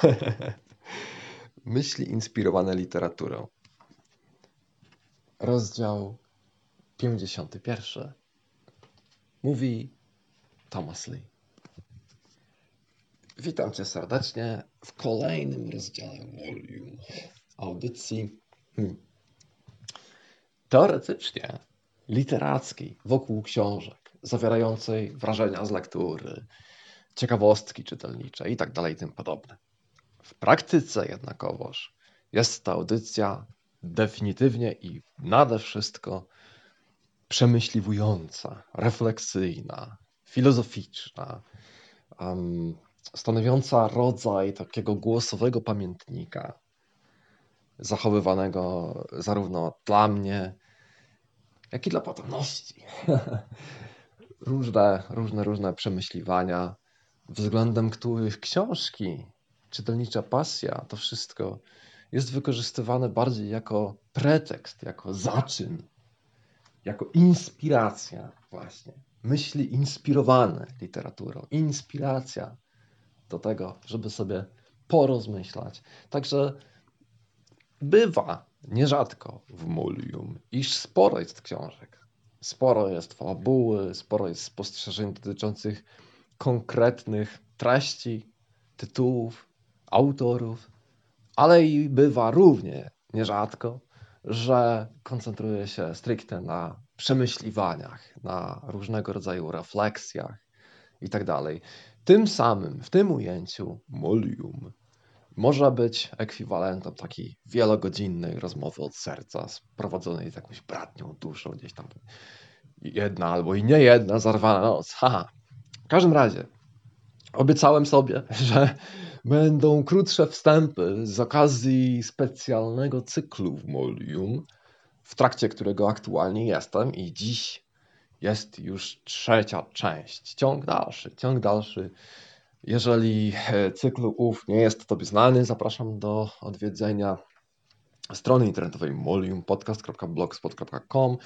Myśli inspirowane literaturą. Rozdział 51. Mówi Thomas Lee. Witam Cię serdecznie w kolejnym rozdziale Volume audycji hmm. teoretycznie literackiej wokół książek, zawierającej wrażenia z lektury, ciekawostki czytelnicze i tak dalej, tym podobne. W praktyce jednakowoż jest ta audycja definitywnie i nade wszystko przemyśliwująca, refleksyjna, filozoficzna, um, stanowiąca rodzaj takiego głosowego pamiętnika, zachowywanego zarówno dla mnie, jak i dla potomności. różne, różne, różne przemyśliwania, względem których książki, czytelnicza pasja, to wszystko jest wykorzystywane bardziej jako pretekst, jako zaczyn, jako inspiracja, właśnie. Myśli inspirowane literaturą, inspiracja do tego, żeby sobie porozmyślać. Także bywa nierzadko w Mulium, iż sporo jest książek, sporo jest fabuły, sporo jest spostrzeżeń dotyczących konkretnych treści, tytułów, autorów, ale i bywa równie nierzadko, że koncentruje się stricte na przemyśliwaniach, na różnego rodzaju refleksjach itd. Tak tym samym, w tym ujęciu, molium może być ekwiwalentem takiej wielogodzinnej rozmowy od serca, prowadzonej z jakąś bratnią duszą, gdzieś tam jedna albo i nie jedna zarwana noc. Haha. W każdym razie, obiecałem sobie, że będą krótsze wstępy z okazji specjalnego cyklu w Molium, w trakcie którego aktualnie jestem i dziś jest już trzecia część. Ciąg dalszy, ciąg dalszy. Jeżeli e, cykl ów nie jest Tobie znany, zapraszam do odwiedzenia strony internetowej moliumpodcast.blogspot.com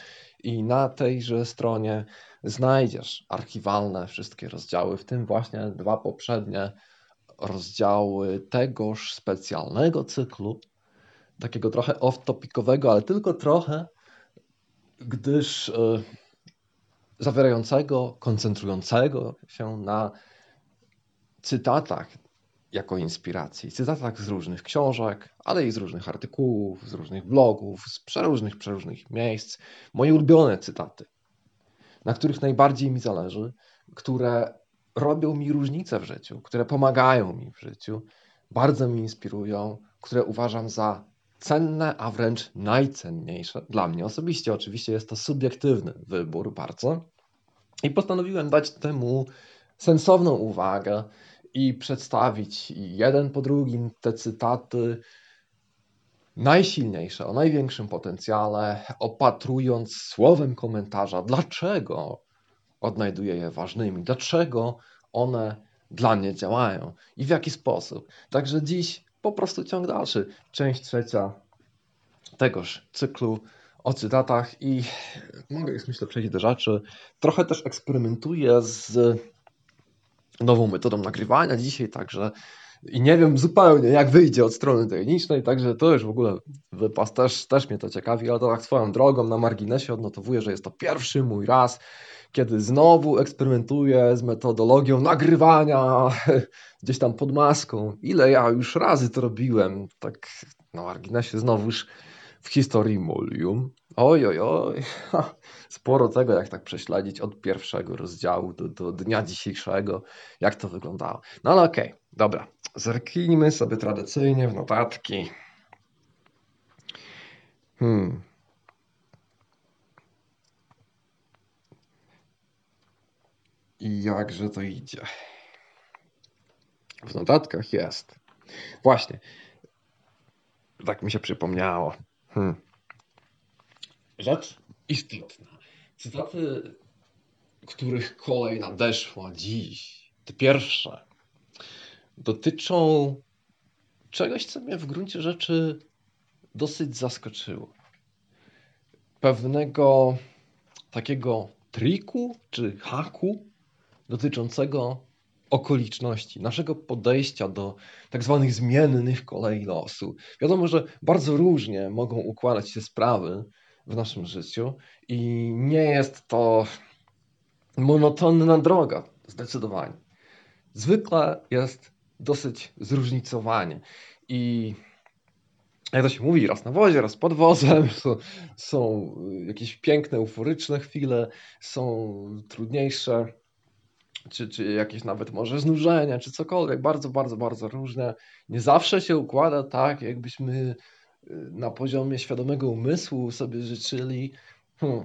i na tejże stronie znajdziesz archiwalne wszystkie rozdziały, w tym właśnie dwa poprzednie rozdziały tegoż specjalnego cyklu, takiego trochę off-topicowego, ale tylko trochę, gdyż yy, zawierającego, koncentrującego się na cytatach jako inspiracji, cytatach z różnych książek, ale i z różnych artykułów, z różnych blogów, z przeróżnych, przeróżnych miejsc. Moje ulubione cytaty, na których najbardziej mi zależy, które robią mi różnicę w życiu, które pomagają mi w życiu, bardzo mi inspirują, które uważam za cenne, a wręcz najcenniejsze dla mnie osobiście. Oczywiście jest to subiektywny wybór bardzo. I postanowiłem dać temu sensowną uwagę i przedstawić jeden po drugim te cytaty najsilniejsze, o największym potencjale, opatrując słowem komentarza, dlaczego odnajduję je ważnymi, dlaczego one dla mnie działają i w jaki sposób. Także dziś po prostu ciąg dalszy, część trzecia tegoż cyklu o cytatach i mogę już myślę przejść do rzeczy. Trochę też eksperymentuję z nową metodą nagrywania dzisiaj, także i nie wiem zupełnie jak wyjdzie od strony technicznej, także to już w ogóle wypas też, też mnie to ciekawi, ale to tak swoją drogą na marginesie odnotowuję, że jest to pierwszy mój raz, kiedy znowu eksperymentuję z metodologią nagrywania gdzieś tam pod maską. Ile ja już razy to robiłem, tak na marginesie znowuż w historii Molium. Oj, oj, oj, sporo tego, jak tak prześledzić od pierwszego rozdziału do, do dnia dzisiejszego, jak to wyglądało. No ale okej, okay, dobra, zerknijmy sobie tradycyjnie w notatki. Hmm. I jakże to idzie? W notatkach jest. Właśnie. Tak mi się przypomniało. Hmm. Rzecz istotna. Cytaty, których kolej nadeszła dziś, te pierwsze, dotyczą czegoś, co mnie w gruncie rzeczy dosyć zaskoczyło. Pewnego takiego triku czy haku dotyczącego okoliczności, naszego podejścia do tak zwanych zmiennych kolei losu. Wiadomo, że bardzo różnie mogą układać się sprawy w naszym życiu i nie jest to monotonna droga, zdecydowanie. Zwykle jest dosyć zróżnicowanie i jak to się mówi, raz na wozie, raz pod wozem, są, są jakieś piękne, euforyczne chwile, są trudniejsze, czy, czy jakieś nawet może znużenia, czy cokolwiek, bardzo, bardzo, bardzo różne. Nie zawsze się układa tak, jakbyśmy y, na poziomie świadomego umysłu sobie życzyli. Hmm.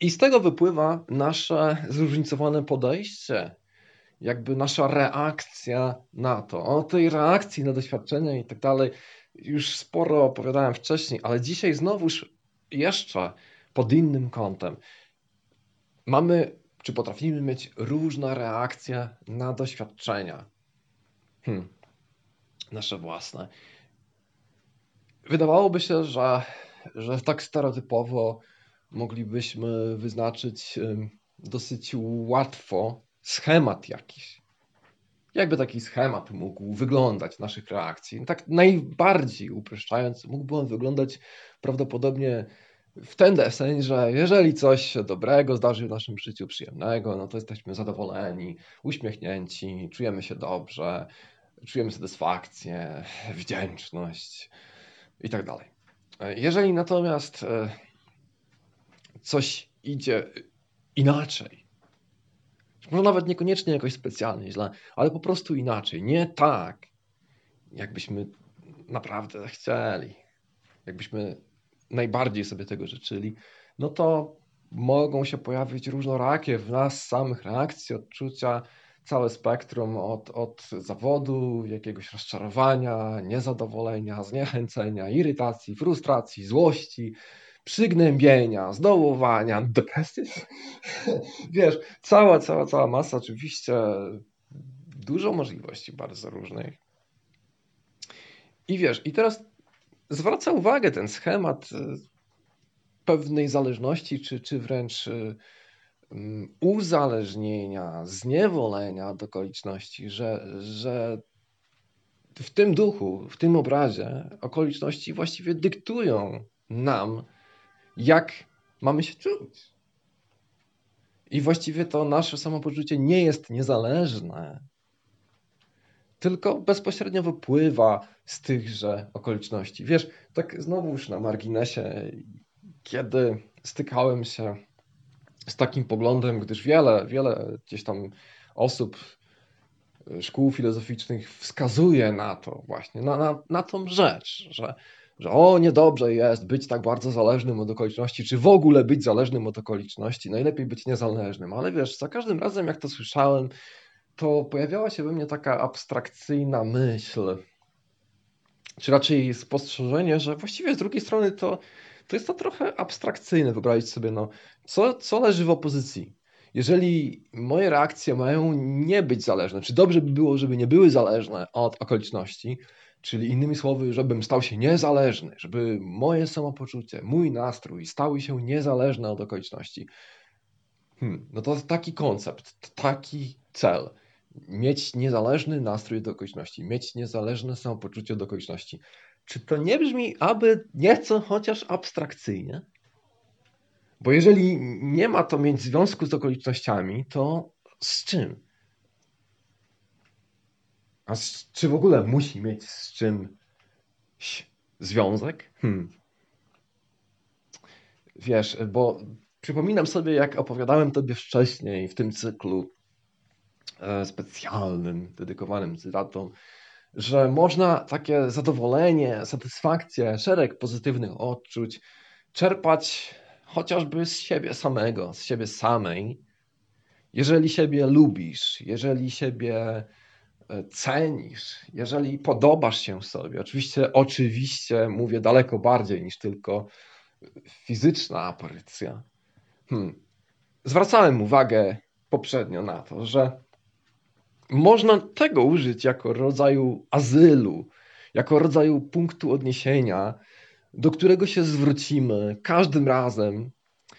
I z tego wypływa nasze zróżnicowane podejście, jakby nasza reakcja na to. O tej reakcji na doświadczenia i tak dalej już sporo opowiadałem wcześniej, ale dzisiaj znowuż jeszcze pod innym kątem. Mamy, czy potrafimy mieć różne reakcje na doświadczenia. Hmm. Nasze własne. Wydawałoby się, że, że tak stereotypowo moglibyśmy wyznaczyć dosyć łatwo schemat jakiś jakby taki schemat mógł wyglądać naszych reakcji. Tak najbardziej upraszczając, mógłby on wyglądać prawdopodobnie w ten deseń, że jeżeli coś dobrego zdarzy w naszym życiu, przyjemnego, no to jesteśmy zadowoleni, uśmiechnięci, czujemy się dobrze, czujemy satysfakcję, wdzięczność i tak dalej. Jeżeli natomiast e, coś idzie inaczej, może nawet niekoniecznie jakoś specjalnie źle, ale po prostu inaczej. Nie tak, jakbyśmy naprawdę chcieli, jakbyśmy najbardziej sobie tego życzyli, no to mogą się pojawić różnorakie w nas samych reakcje, odczucia, całe spektrum od, od zawodu, jakiegoś rozczarowania, niezadowolenia, zniechęcenia, irytacji, frustracji, złości, przygnębienia, zdołowania, depresji. Wiesz, cała, cała, cała masa oczywiście dużo możliwości bardzo różnych. I wiesz, i teraz zwraca uwagę ten schemat y, pewnej zależności, czy, czy wręcz y, mm, uzależnienia, zniewolenia od okoliczności, że, że w tym duchu, w tym obrazie okoliczności właściwie dyktują nam, jak mamy się czuć. I właściwie to nasze samopoczucie nie jest niezależne, tylko bezpośrednio wypływa z tychże okoliczności. Wiesz, tak znowu już na marginesie, kiedy stykałem się z takim poglądem, gdyż wiele, wiele gdzieś tam osób, szkół filozoficznych wskazuje na to właśnie, na, na, na tą rzecz, że że o, niedobrze jest być tak bardzo zależnym od okoliczności, czy w ogóle być zależnym od okoliczności, najlepiej być niezależnym. Ale wiesz, za każdym razem, jak to słyszałem, to pojawiała się we mnie taka abstrakcyjna myśl, czy raczej spostrzeżenie, że właściwie z drugiej strony to, to jest to trochę abstrakcyjne, wyobrazić sobie, no, co, co leży w opozycji. Jeżeli moje reakcje mają nie być zależne, czy dobrze by było, żeby nie były zależne od okoliczności, Czyli innymi słowy, żebym stał się niezależny, żeby moje samopoczucie, mój nastrój stały się niezależne od okoliczności. Hmm, no to taki koncept, taki cel. Mieć niezależny nastrój do okoliczności, mieć niezależne samopoczucie do okoliczności. Czy to nie brzmi aby nieco chociaż abstrakcyjnie? Bo jeżeli nie ma to mieć związku z okolicznościami, to z czym? A z, czy w ogóle musi mieć z czym związek? Hmm. Wiesz, bo przypominam sobie, jak opowiadałem tobie wcześniej w tym cyklu specjalnym, dedykowanym cytatom, że można takie zadowolenie, satysfakcję, szereg pozytywnych odczuć czerpać chociażby z siebie samego, z siebie samej. Jeżeli siebie lubisz, jeżeli siebie cenisz, jeżeli podobasz się sobie, oczywiście, oczywiście mówię daleko bardziej niż tylko fizyczna aparycja. Hmm. Zwracałem uwagę poprzednio na to, że można tego użyć jako rodzaju azylu, jako rodzaju punktu odniesienia, do którego się zwrócimy każdym razem,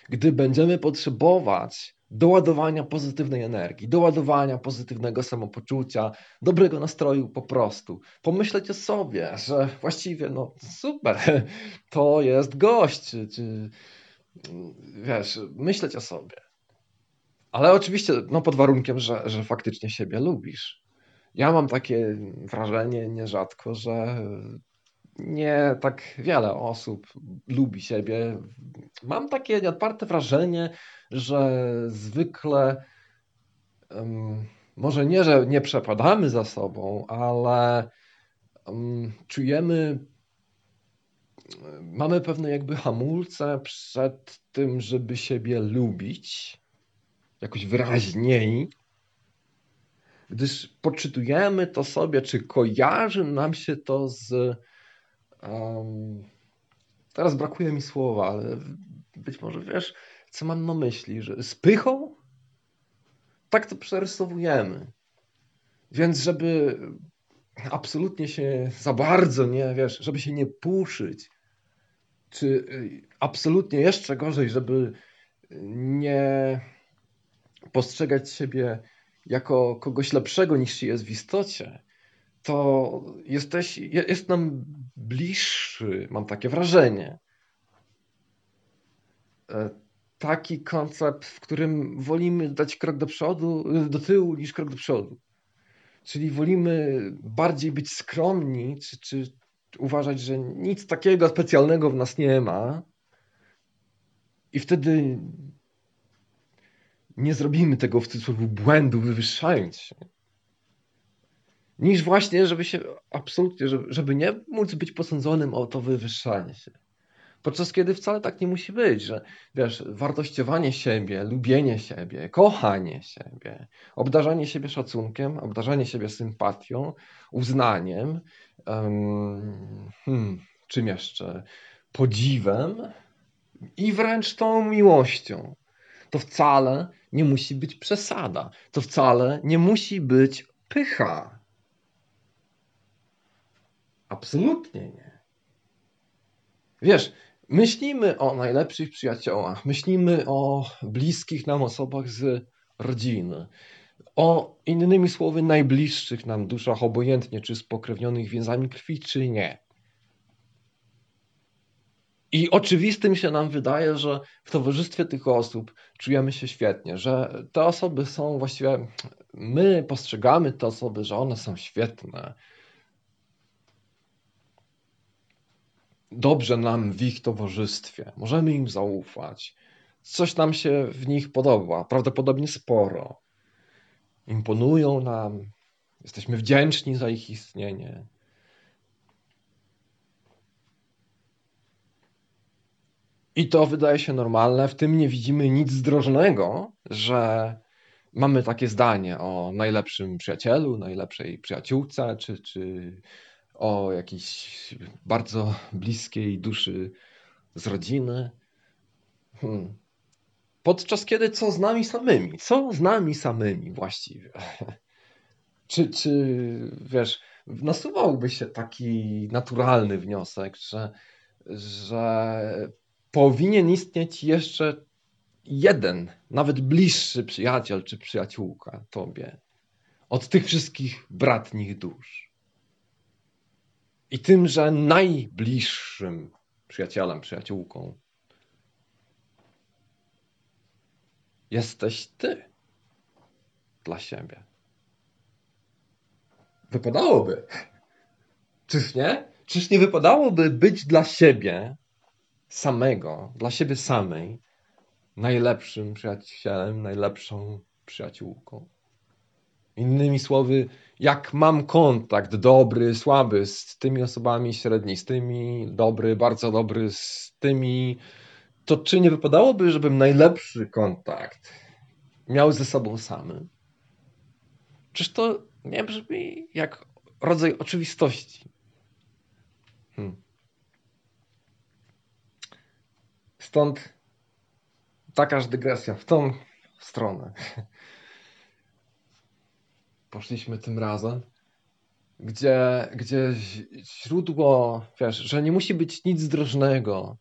gdy będziemy potrzebować doładowania pozytywnej energii, doładowania pozytywnego samopoczucia, dobrego nastroju po prostu. Pomyśleć o sobie, że właściwie no super, to jest gość, czy, wiesz, myśleć o sobie. Ale oczywiście no pod warunkiem, że, że faktycznie siebie lubisz. Ja mam takie wrażenie nierzadko, że nie tak wiele osób lubi siebie. Mam takie nieodparte wrażenie, że zwykle um, może nie, że nie przepadamy za sobą, ale um, czujemy, mamy pewne jakby hamulce przed tym, żeby siebie lubić jakoś wyraźniej, gdyż poczytujemy to sobie, czy kojarzy nam się to z. Um, teraz brakuje mi słowa, ale być może wiesz, co mam na myśli, że z pychą? Tak to przerysowujemy. Więc, żeby absolutnie się za bardzo nie, wiesz, żeby się nie puszyć, czy y, absolutnie jeszcze gorzej, żeby nie postrzegać siebie jako kogoś lepszego niż się jest w istocie, to jesteś, jest nam bliższy, mam takie wrażenie. E, taki koncept, w którym wolimy dać krok do przodu, do tyłu niż krok do przodu. Czyli wolimy bardziej być skromni, czy, czy uważać, że nic takiego specjalnego w nas nie ma. I wtedy nie zrobimy tego w cudzysłowie błędu, wywyższając się. Niż właśnie, żeby się absolutnie, żeby, żeby nie móc być posądzonym o to wywyższanie się. Podczas kiedy wcale tak nie musi być, że wiesz, wartościowanie siebie, lubienie siebie, kochanie siebie, obdarzanie siebie szacunkiem, obdarzanie siebie sympatią, uznaniem, um, hmm, czym jeszcze, podziwem i wręcz tą miłością. To wcale nie musi być przesada. To wcale nie musi być pycha. Absolutnie nie. Wiesz, myślimy o najlepszych przyjaciołach, myślimy o bliskich nam osobach z rodziny, o innymi słowy najbliższych nam duszach, obojętnie czy spokrewnionych więzami krwi, czy nie. I oczywistym się nam wydaje, że w towarzystwie tych osób czujemy się świetnie, że te osoby są właściwie, my postrzegamy te osoby, że one są świetne. Dobrze nam w ich towarzystwie, możemy im zaufać. Coś nam się w nich podoba, prawdopodobnie sporo. Imponują nam, jesteśmy wdzięczni za ich istnienie. I to wydaje się normalne, w tym nie widzimy nic zdrożnego, że mamy takie zdanie o najlepszym przyjacielu, najlepszej przyjaciółce, czy, czy o jakiejś bardzo bliskiej duszy z rodziny. Hmm. Podczas kiedy co z nami samymi? Co z nami samymi właściwie? czy, czy wiesz, nasuwałby się taki naturalny wniosek, że, że powinien istnieć jeszcze jeden, nawet bliższy przyjaciel czy przyjaciółka tobie od tych wszystkich bratnich dusz. I tymże najbliższym przyjacielem, przyjaciółką jesteś ty dla siebie. Wypadałoby. Czyż nie? Czyż nie wypadałoby być dla siebie samego, dla siebie samej, najlepszym przyjacielem, najlepszą przyjaciółką. Innymi słowy, jak mam kontakt dobry, słaby z tymi osobami, średni z tymi, dobry, bardzo dobry z tymi, to czy nie wypadałoby, żebym najlepszy kontakt miał ze sobą samym? Czyż to nie brzmi jak rodzaj oczywistości? Stąd takaż dygresja w tą stronę. Poszliśmy tym razem, gdzie, gdzie źródło, wiesz, że nie musi być nic zdrożnego,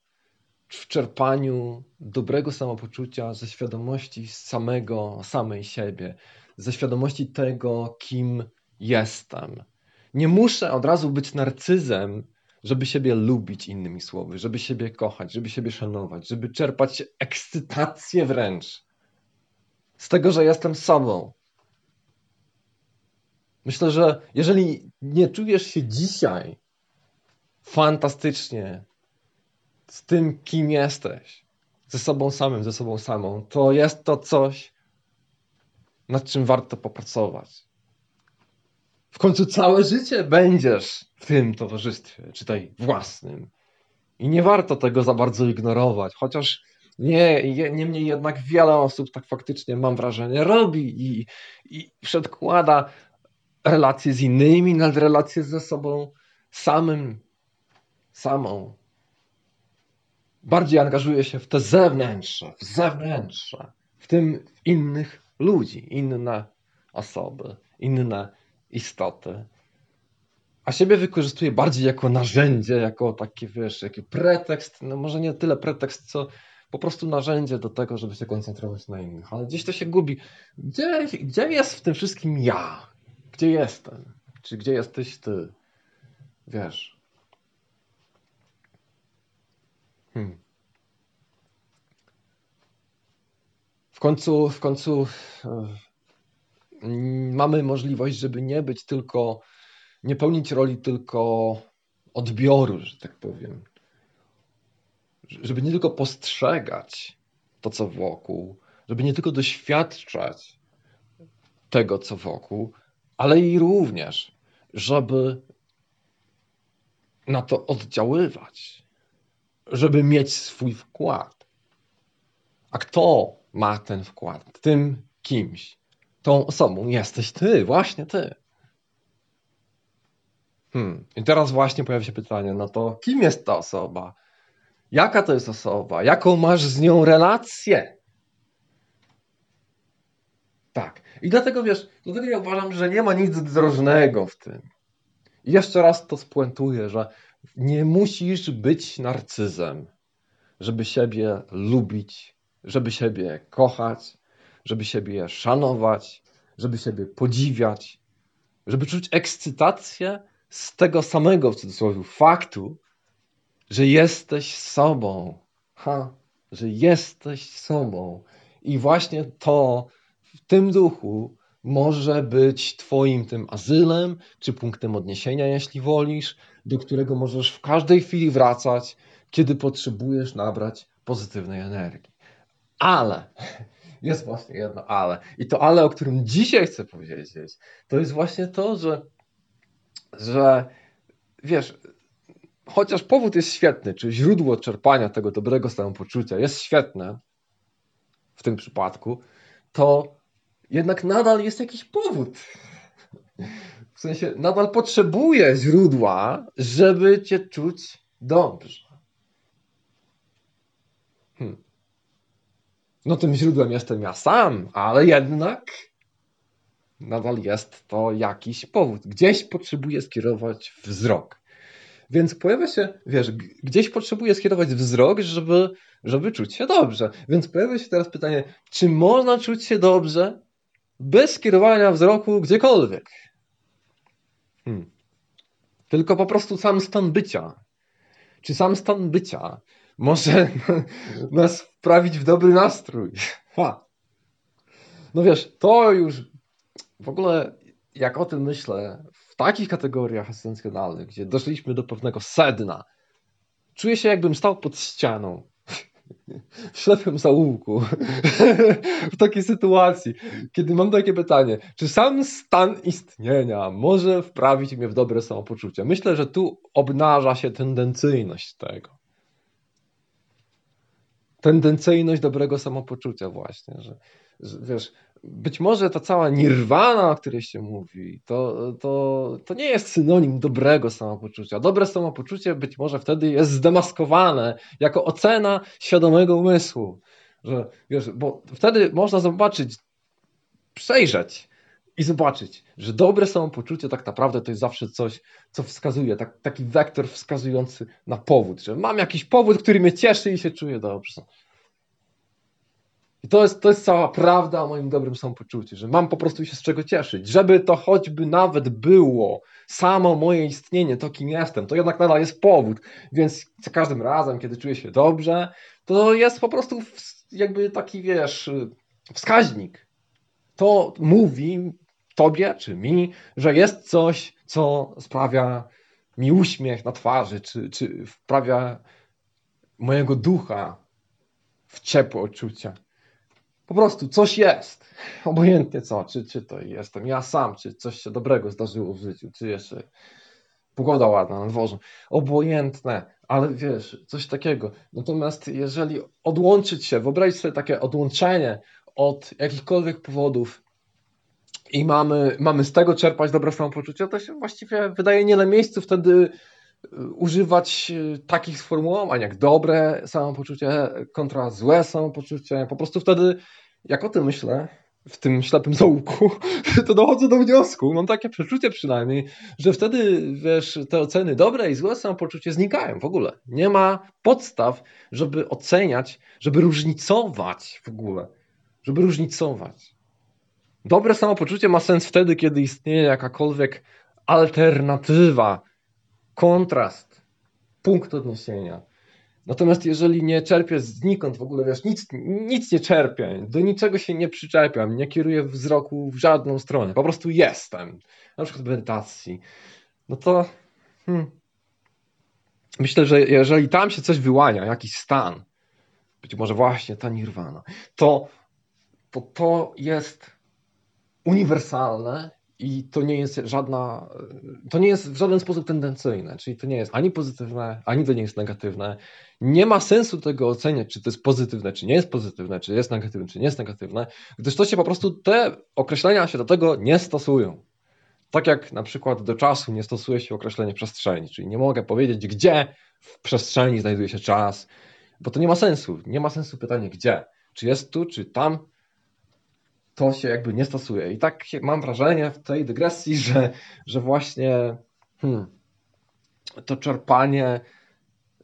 w czerpaniu dobrego samopoczucia ze świadomości samego, samej siebie, ze świadomości tego, kim jestem. Nie muszę od razu być narcyzem, żeby siebie lubić, innymi słowy, żeby siebie kochać, żeby siebie szanować, żeby czerpać ekscytację wręcz z tego, że jestem sobą. Myślę, że jeżeli nie czujesz się dzisiaj fantastycznie z tym, kim jesteś, ze sobą samym, ze sobą samą, to jest to coś, nad czym warto popracować. W końcu całe życie będziesz w tym towarzystwie, czytaj własnym. I nie warto tego za bardzo ignorować, chociaż nie, niemniej jednak wiele osób tak faktycznie, mam wrażenie, robi i, i przedkłada relacje z innymi nad relacje ze sobą samym, samą. Bardziej angażuje się w te zewnętrzne, w zewnętrzne, w tym w innych ludzi, inne osoby, inne istoty. A siebie wykorzystuje bardziej jako narzędzie, jako taki, wiesz, jaki pretekst, no może nie tyle pretekst, co po prostu narzędzie do tego, żeby się koncentrować na innych. Ale gdzieś to się gubi. Gdzie, gdzie jest w tym wszystkim ja? Gdzie jestem? Czy gdzie jesteś ty? Wiesz. Hmm. W końcu, w końcu yy, mamy możliwość, żeby nie być tylko, nie pełnić roli tylko odbioru, że tak powiem. Żeby nie tylko postrzegać to, co wokół, żeby nie tylko doświadczać tego, co wokół, ale i również, żeby na to oddziaływać, żeby mieć swój wkład. A kto ma ten wkład? Tym kimś, tą osobą jesteś ty, właśnie ty. Hmm. I teraz właśnie pojawia się pytanie, no to kim jest ta osoba? Jaka to jest osoba? Jaką masz z nią relację? Tak. I dlatego wiesz, dlatego ja uważam, że nie ma nic drożnego w tym. I jeszcze raz to spuentuję, że nie musisz być narcyzem, żeby siebie lubić, żeby siebie kochać, żeby siebie szanować, żeby siebie podziwiać, żeby czuć ekscytację z tego samego w cudzysłowie faktu, że jesteś sobą. Ha, że jesteś sobą. I właśnie to w tym duchu może być Twoim tym azylem, czy punktem odniesienia, jeśli wolisz, do którego możesz w każdej chwili wracać, kiedy potrzebujesz nabrać pozytywnej energii. Ale jest właśnie jedno ale. I to ale, o którym dzisiaj chcę powiedzieć, to jest właśnie to, że, że wiesz, chociaż powód jest świetny, czy źródło czerpania tego dobrego samopoczucia jest świetne w tym przypadku, to jednak nadal jest jakiś powód. W sensie nadal potrzebuję źródła, żeby cię czuć dobrze. Hmm. No tym źródłem jestem ja sam, ale jednak nadal jest to jakiś powód. Gdzieś potrzebuję skierować wzrok. Więc pojawia się, wiesz, gdzieś potrzebuję skierować wzrok, żeby, żeby czuć się dobrze. Więc pojawia się teraz pytanie, czy można czuć się dobrze bez skierowania wzroku gdziekolwiek? Hmm. Tylko po prostu sam stan bycia. Czy sam stan bycia może nas wprawić w dobry nastrój? Ha. No wiesz, to już w ogóle, jak o tym myślę, w takich kategoriach esencjonalnych, gdzie doszliśmy do pewnego sedna, czuję się, jakbym stał pod ścianą w ślepym zaułku, w takiej sytuacji, kiedy mam takie pytanie, czy sam stan istnienia może wprawić mnie w dobre samopoczucie? Myślę, że tu obnaża się tendencyjność tego. Tendencyjność dobrego samopoczucia właśnie, że, że wiesz, być może ta cała nirwana, o której się mówi, to, to, to nie jest synonim dobrego samopoczucia. Dobre samopoczucie być może wtedy jest zdemaskowane jako ocena świadomego umysłu. Że, wiesz, bo wtedy można zobaczyć, przejrzeć, i zobaczyć, że dobre samopoczucie tak naprawdę to jest zawsze coś, co wskazuje, tak, taki wektor wskazujący na powód, że mam jakiś powód, który mnie cieszy i się czuję dobrze. I to jest, to jest cała prawda o moim dobrym samopoczuciu, że mam po prostu się z czego cieszyć. Żeby to choćby nawet było samo moje istnienie, to kim jestem, to jednak nadal jest powód. Więc za każdym razem, kiedy czuję się dobrze, to jest po prostu jakby taki, wiesz, wskaźnik. To mówi tobie czy mi, że jest coś, co sprawia mi uśmiech na twarzy, czy, czy wprawia mojego ducha w ciepłe odczucia. Po prostu coś jest. Obojętnie co, czy, czy to jestem ja sam, czy coś się dobrego zdarzyło w życiu, czy jeszcze pogoda ładna na dworze. Obojętne, ale wiesz, coś takiego. Natomiast jeżeli odłączyć się, wyobraź sobie takie odłączenie od jakichkolwiek powodów i mamy, mamy z tego czerpać dobre samopoczucie, to się właściwie wydaje nie na miejscu wtedy używać e, takich sformułowań jak dobre samopoczucie kontra złe samopoczucie. Po prostu wtedy, jak o tym myślę, w tym ślepym zaułku, to dochodzę do wniosku, mam takie przeczucie przynajmniej, że wtedy, wiesz, te oceny dobre i złe samopoczucie znikają w ogóle. Nie ma podstaw, żeby oceniać, żeby różnicować w ogóle, żeby różnicować. Dobre samopoczucie ma sens wtedy, kiedy istnieje jakakolwiek alternatywa kontrast, punkt odniesienia. Natomiast jeżeli nie czerpię znikąd w ogóle, wiesz, nic, nic nie czerpię, do niczego się nie przyczepiam, nie kieruję wzroku w żadną stronę, po prostu jestem, na przykład w medytacji, no to hmm, myślę, że jeżeli tam się coś wyłania, jakiś stan, być może właśnie ta nirwana, to to, to jest uniwersalne i to nie jest żadna, to nie jest w żaden sposób tendencyjne, czyli to nie jest ani pozytywne, ani to nie jest negatywne. Nie ma sensu tego oceniać, czy to jest pozytywne, czy nie jest pozytywne, czy jest negatywne, czy nie jest negatywne, gdyż to się po prostu, te określenia się do tego nie stosują. Tak jak na przykład do czasu nie stosuje się określenie przestrzeni, czyli nie mogę powiedzieć, gdzie w przestrzeni znajduje się czas, bo to nie ma sensu. Nie ma sensu pytanie gdzie. Czy jest tu, czy tam, to się jakby nie stosuje. I tak mam wrażenie w tej dygresji, że, że właśnie hmm, to czerpanie,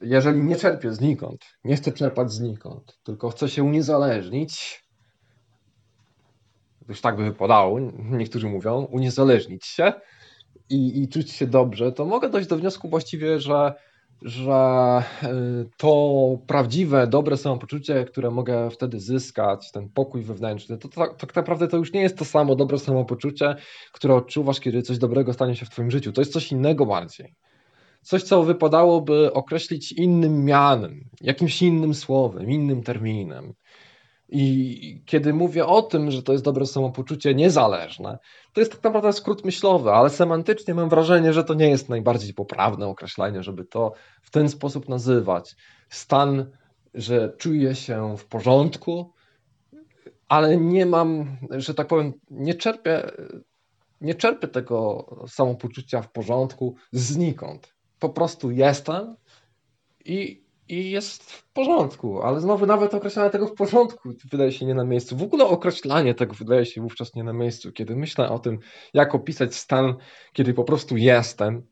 jeżeli nie czerpię znikąd, nie chcę czerpać znikąd, tylko chcę się uniezależnić, już tak by wypadało, niektórzy mówią, uniezależnić się i, i czuć się dobrze, to mogę dojść do wniosku właściwie, że że y, to prawdziwe, dobre samopoczucie, które mogę wtedy zyskać, ten pokój wewnętrzny, to tak, tak naprawdę to już nie jest to samo dobre samopoczucie, które odczuwasz, kiedy coś dobrego stanie się w Twoim życiu. To jest coś innego bardziej. Coś, co wypadałoby określić innym mianem, jakimś innym słowem, innym terminem. I kiedy mówię o tym, że to jest dobre samopoczucie niezależne, to jest tak naprawdę skrót myślowy, ale semantycznie mam wrażenie, że to nie jest najbardziej poprawne określenie, żeby to w ten sposób nazywać. Stan, że czuję się w porządku, ale nie mam, że tak powiem, nie czerpię, nie czerpię tego samopoczucia w porządku znikąd. Po prostu jestem i, i jest w porządku, ale znowu nawet określanie tego w porządku wydaje się nie na miejscu. W ogóle określanie tego wydaje się wówczas nie na miejscu. Kiedy myślę o tym, jak opisać stan, kiedy po prostu jestem,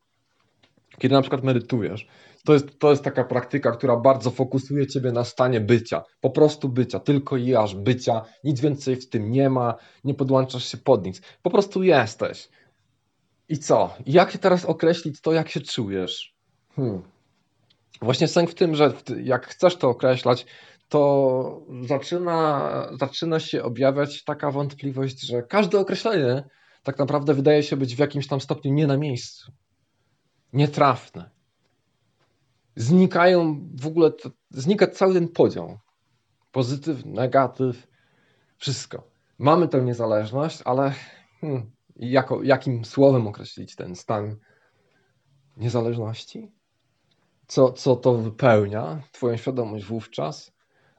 kiedy na przykład medytujesz, to jest, to jest taka praktyka, która bardzo fokusuje ciebie na stanie bycia, po prostu bycia, tylko i aż bycia, nic więcej w tym nie ma, nie podłączasz się pod nic, po prostu jesteś. I co? Jak teraz określić to, jak się czujesz? Hmm. Właśnie sęk w tym, że jak chcesz to określać, to zaczyna, zaczyna się objawiać taka wątpliwość, że każde określenie tak naprawdę wydaje się być w jakimś tam stopniu nie na miejscu, nietrafne. Znikają w ogóle, znika cały ten podział. Pozytyw, negatyw, wszystko. Mamy tę niezależność, ale hmm, jako, jakim słowem określić ten stan niezależności? Co, co to wypełnia, Twoją świadomość wówczas.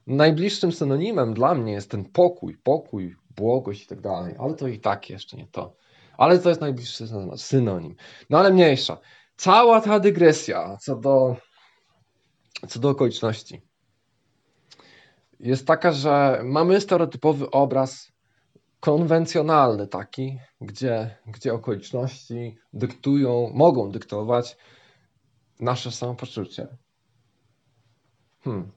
Najbliższym synonimem dla mnie jest ten pokój, pokój, błogość i tak dalej, ale to i tak jeszcze nie to. Ale to jest najbliższy synonim. No ale mniejsza. Cała ta dygresja co do, co do okoliczności jest taka, że mamy stereotypowy obraz konwencjonalny taki, gdzie, gdzie okoliczności dyktują, mogą dyktować nasze samopoczucie. Hmm.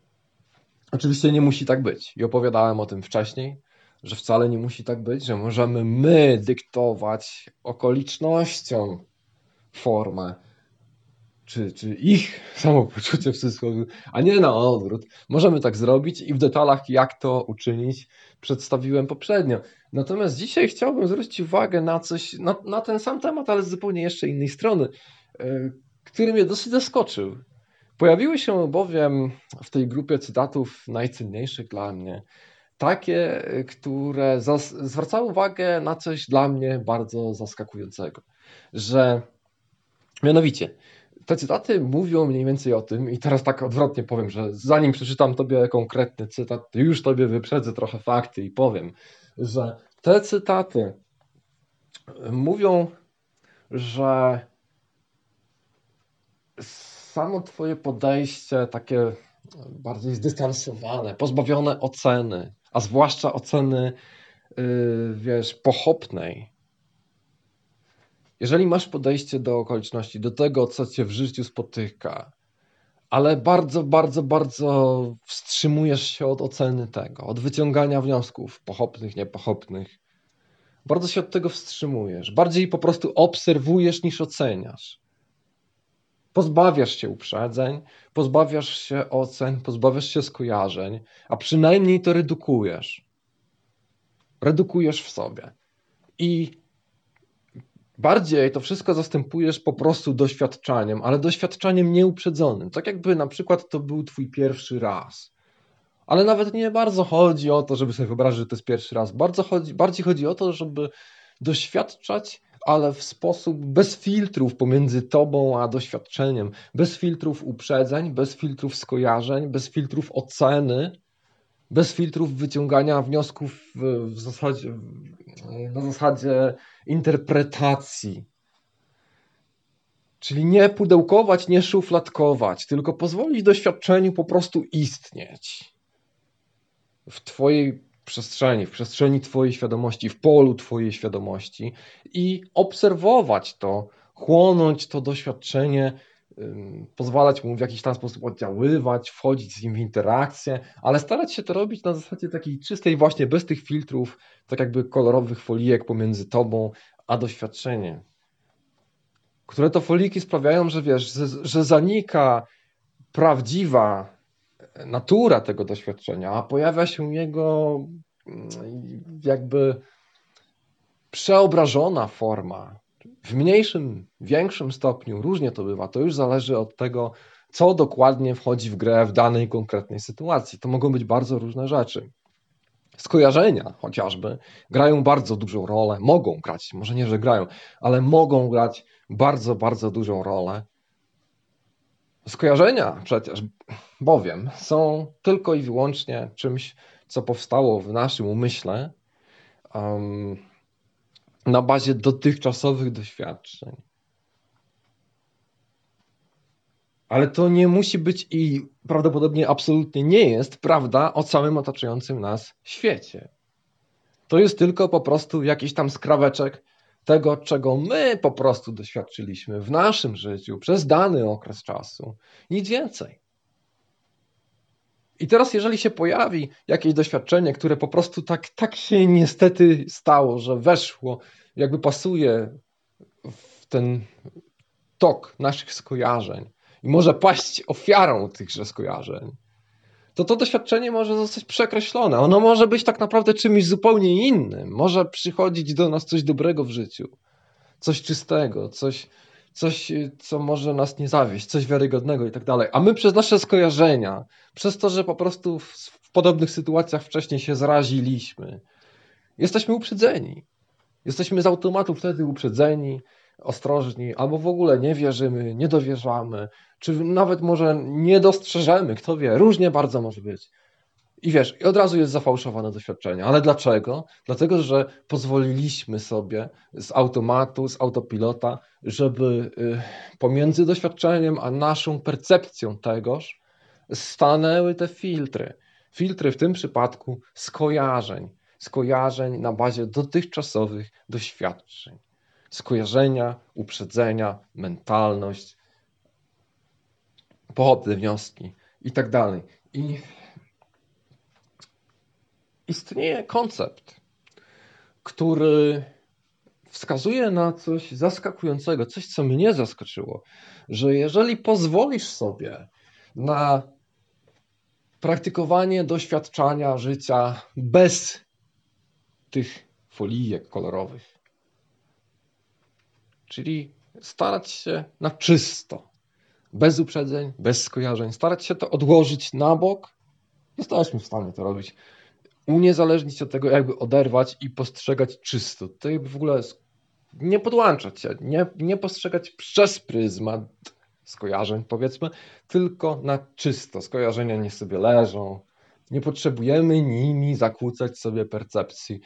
Oczywiście nie musi tak być. I opowiadałem o tym wcześniej, że wcale nie musi tak być, że możemy my dyktować okolicznościom formę, czy, czy ich samopoczucie w cudzysłowie, a nie na odwrót. Możemy tak zrobić i w detalach, jak to uczynić, przedstawiłem poprzednio. Natomiast dzisiaj chciałbym zwrócić uwagę na coś, na, na ten sam temat, ale z zupełnie jeszcze innej strony, yy, który mnie dosyć zaskoczył. Pojawiły się bowiem w tej grupie cytatów najcenniejszych dla mnie takie, które zwracały uwagę na coś dla mnie bardzo zaskakującego, że mianowicie te cytaty mówią mniej więcej o tym, i teraz tak odwrotnie powiem, że zanim przeczytam Tobie konkretny cytat, już Tobie wyprzedzę trochę fakty i powiem, że te cytaty mówią, że samo Twoje podejście, takie bardziej zdystansowane, pozbawione oceny, a zwłaszcza oceny, yy, wiesz, pochopnej. Jeżeli masz podejście do okoliczności, do tego, co cię w życiu spotyka, ale bardzo, bardzo, bardzo wstrzymujesz się od oceny tego, od wyciągania wniosków pochopnych, niepochopnych, bardzo się od tego wstrzymujesz, bardziej po prostu obserwujesz niż oceniasz Pozbawiasz się uprzedzeń, pozbawiasz się ocen, pozbawiasz się skojarzeń, a przynajmniej to redukujesz. Redukujesz w sobie. I bardziej to wszystko zastępujesz po prostu doświadczaniem, ale doświadczaniem nieuprzedzonym. Tak jakby na przykład to był twój pierwszy raz. Ale nawet nie bardzo chodzi o to, żeby sobie wyobrazić, że to jest pierwszy raz. Bardzo chodzi, bardziej chodzi o to, żeby doświadczać ale w sposób bez filtrów pomiędzy tobą a doświadczeniem, bez filtrów uprzedzeń, bez filtrów skojarzeń, bez filtrów oceny, bez filtrów wyciągania wniosków w, zasadzie, na zasadzie interpretacji. Czyli nie pudełkować, nie szufladkować, tylko pozwolić doświadczeniu po prostu istnieć w Twojej przestrzeni, w przestrzeni Twojej świadomości, w polu Twojej świadomości i obserwować to, chłonąć to doświadczenie, pozwalać mu w jakiś tam sposób oddziaływać, wchodzić z nim w interakcję, ale starać się to robić na zasadzie takiej czystej, właśnie bez tych filtrów, tak jakby kolorowych folijek pomiędzy Tobą a doświadczeniem. Które to foliki sprawiają, że wiesz, że, że zanika prawdziwa natura tego doświadczenia, a pojawia się jego mm, jakby przeobrażona forma. W mniejszym, większym stopniu, różnie to bywa. To już zależy od tego, co dokładnie wchodzi w grę w danej konkretnej sytuacji. To mogą być bardzo różne rzeczy. Skojarzenia chociażby grają bardzo dużą rolę, mogą grać, może nie, że grają, ale mogą grać bardzo, bardzo dużą rolę Skojarzenia przecież, bowiem, są tylko i wyłącznie czymś, co powstało w naszym umyśle um, na bazie dotychczasowych doświadczeń. Ale to nie musi być i prawdopodobnie absolutnie nie jest prawda o całym otaczającym nas świecie. To jest tylko po prostu jakiś tam skraweczek tego, czego my po prostu doświadczyliśmy w naszym życiu przez dany okres czasu. Nic więcej. I teraz, jeżeli się pojawi jakieś doświadczenie, które po prostu tak, tak się niestety stało, że weszło, jakby pasuje w ten tok naszych skojarzeń i może paść ofiarą tychże skojarzeń, to to doświadczenie może zostać przekreślone. Ono może być tak naprawdę czymś zupełnie innym. Może przychodzić do nas coś dobrego w życiu, coś czystego, coś, coś co może nas nie zawieść, coś wiarygodnego i tak dalej. A my przez nasze skojarzenia, przez to, że po prostu w, w podobnych sytuacjach wcześniej się zraziliśmy, jesteśmy uprzedzeni. Jesteśmy z automatu wtedy uprzedzeni, ostrożni, albo w ogóle nie wierzymy, nie dowierzamy, czy nawet może nie dostrzeżemy, kto wie, różnie bardzo może być. I wiesz, i od razu jest zafałszowane doświadczenie. Ale dlaczego? Dlatego, że pozwoliliśmy sobie z automatu, z autopilota, żeby y, pomiędzy doświadczeniem a naszą percepcją tegoż stanęły te filtry. Filtry w tym przypadku skojarzeń. skojarzeń na bazie dotychczasowych doświadczeń. Skojarzenia, uprzedzenia, mentalność, pochodne wnioski i tak dalej. I istnieje koncept, który wskazuje na coś zaskakującego, coś, co mnie zaskoczyło, że jeżeli pozwolisz sobie na praktykowanie doświadczania życia bez tych folijek kolorowych, czyli starać się na czysto, bez uprzedzeń, bez skojarzeń, starać się to odłożyć na bok, jesteśmy w stanie to robić uniezależnić się od tego, jakby oderwać i postrzegać czysto. To jakby w ogóle nie podłączać się, nie, nie postrzegać przez pryzmat skojarzeń, powiedzmy, tylko na czysto. Skojarzenia niech sobie leżą. Nie potrzebujemy nimi zakłócać sobie percepcji.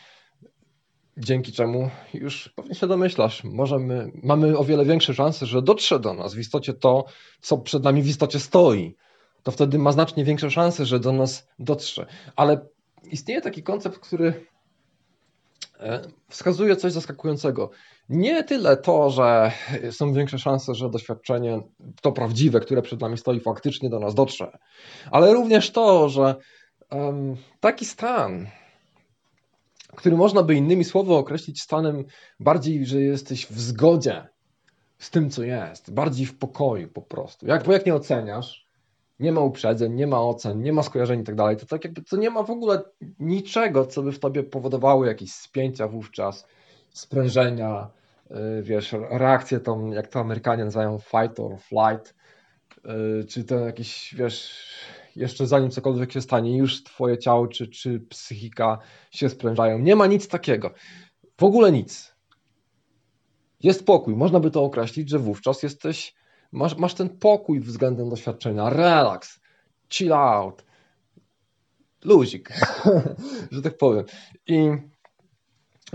Dzięki czemu już pewnie się domyślasz, możemy, mamy o wiele większe szanse, że dotrze do nas w istocie to, co przed nami w istocie stoi. To wtedy ma znacznie większe szanse, że do nas dotrze. Ale istnieje taki koncept, który e, wskazuje coś zaskakującego. Nie tyle to, że są większe szanse, że doświadczenie to prawdziwe, które przed nami stoi, faktycznie do nas dotrze, ale również to, że um, taki stan, który można by innymi słowy określić stanem bardziej, że jesteś w zgodzie z tym, co jest, bardziej w pokoju po prostu. Jak, bo jak nie oceniasz, nie ma uprzedzeń, nie ma ocen, nie ma skojarzeń i tak dalej, to tak jakby to nie ma w ogóle niczego, co by w tobie powodowało jakieś spięcia wówczas, sprężenia, yy, wiesz, reakcje tą, jak to Amerykanie nazywają fight or flight, yy, czy to jakieś, wiesz, jeszcze zanim cokolwiek się stanie, już twoje ciało czy, czy psychika się sprężają. Nie ma nic takiego. W ogóle nic. Jest pokój. Można by to określić, że wówczas jesteś masz, masz ten pokój względem doświadczenia, relaks, chill out, luzik, że tak powiem. I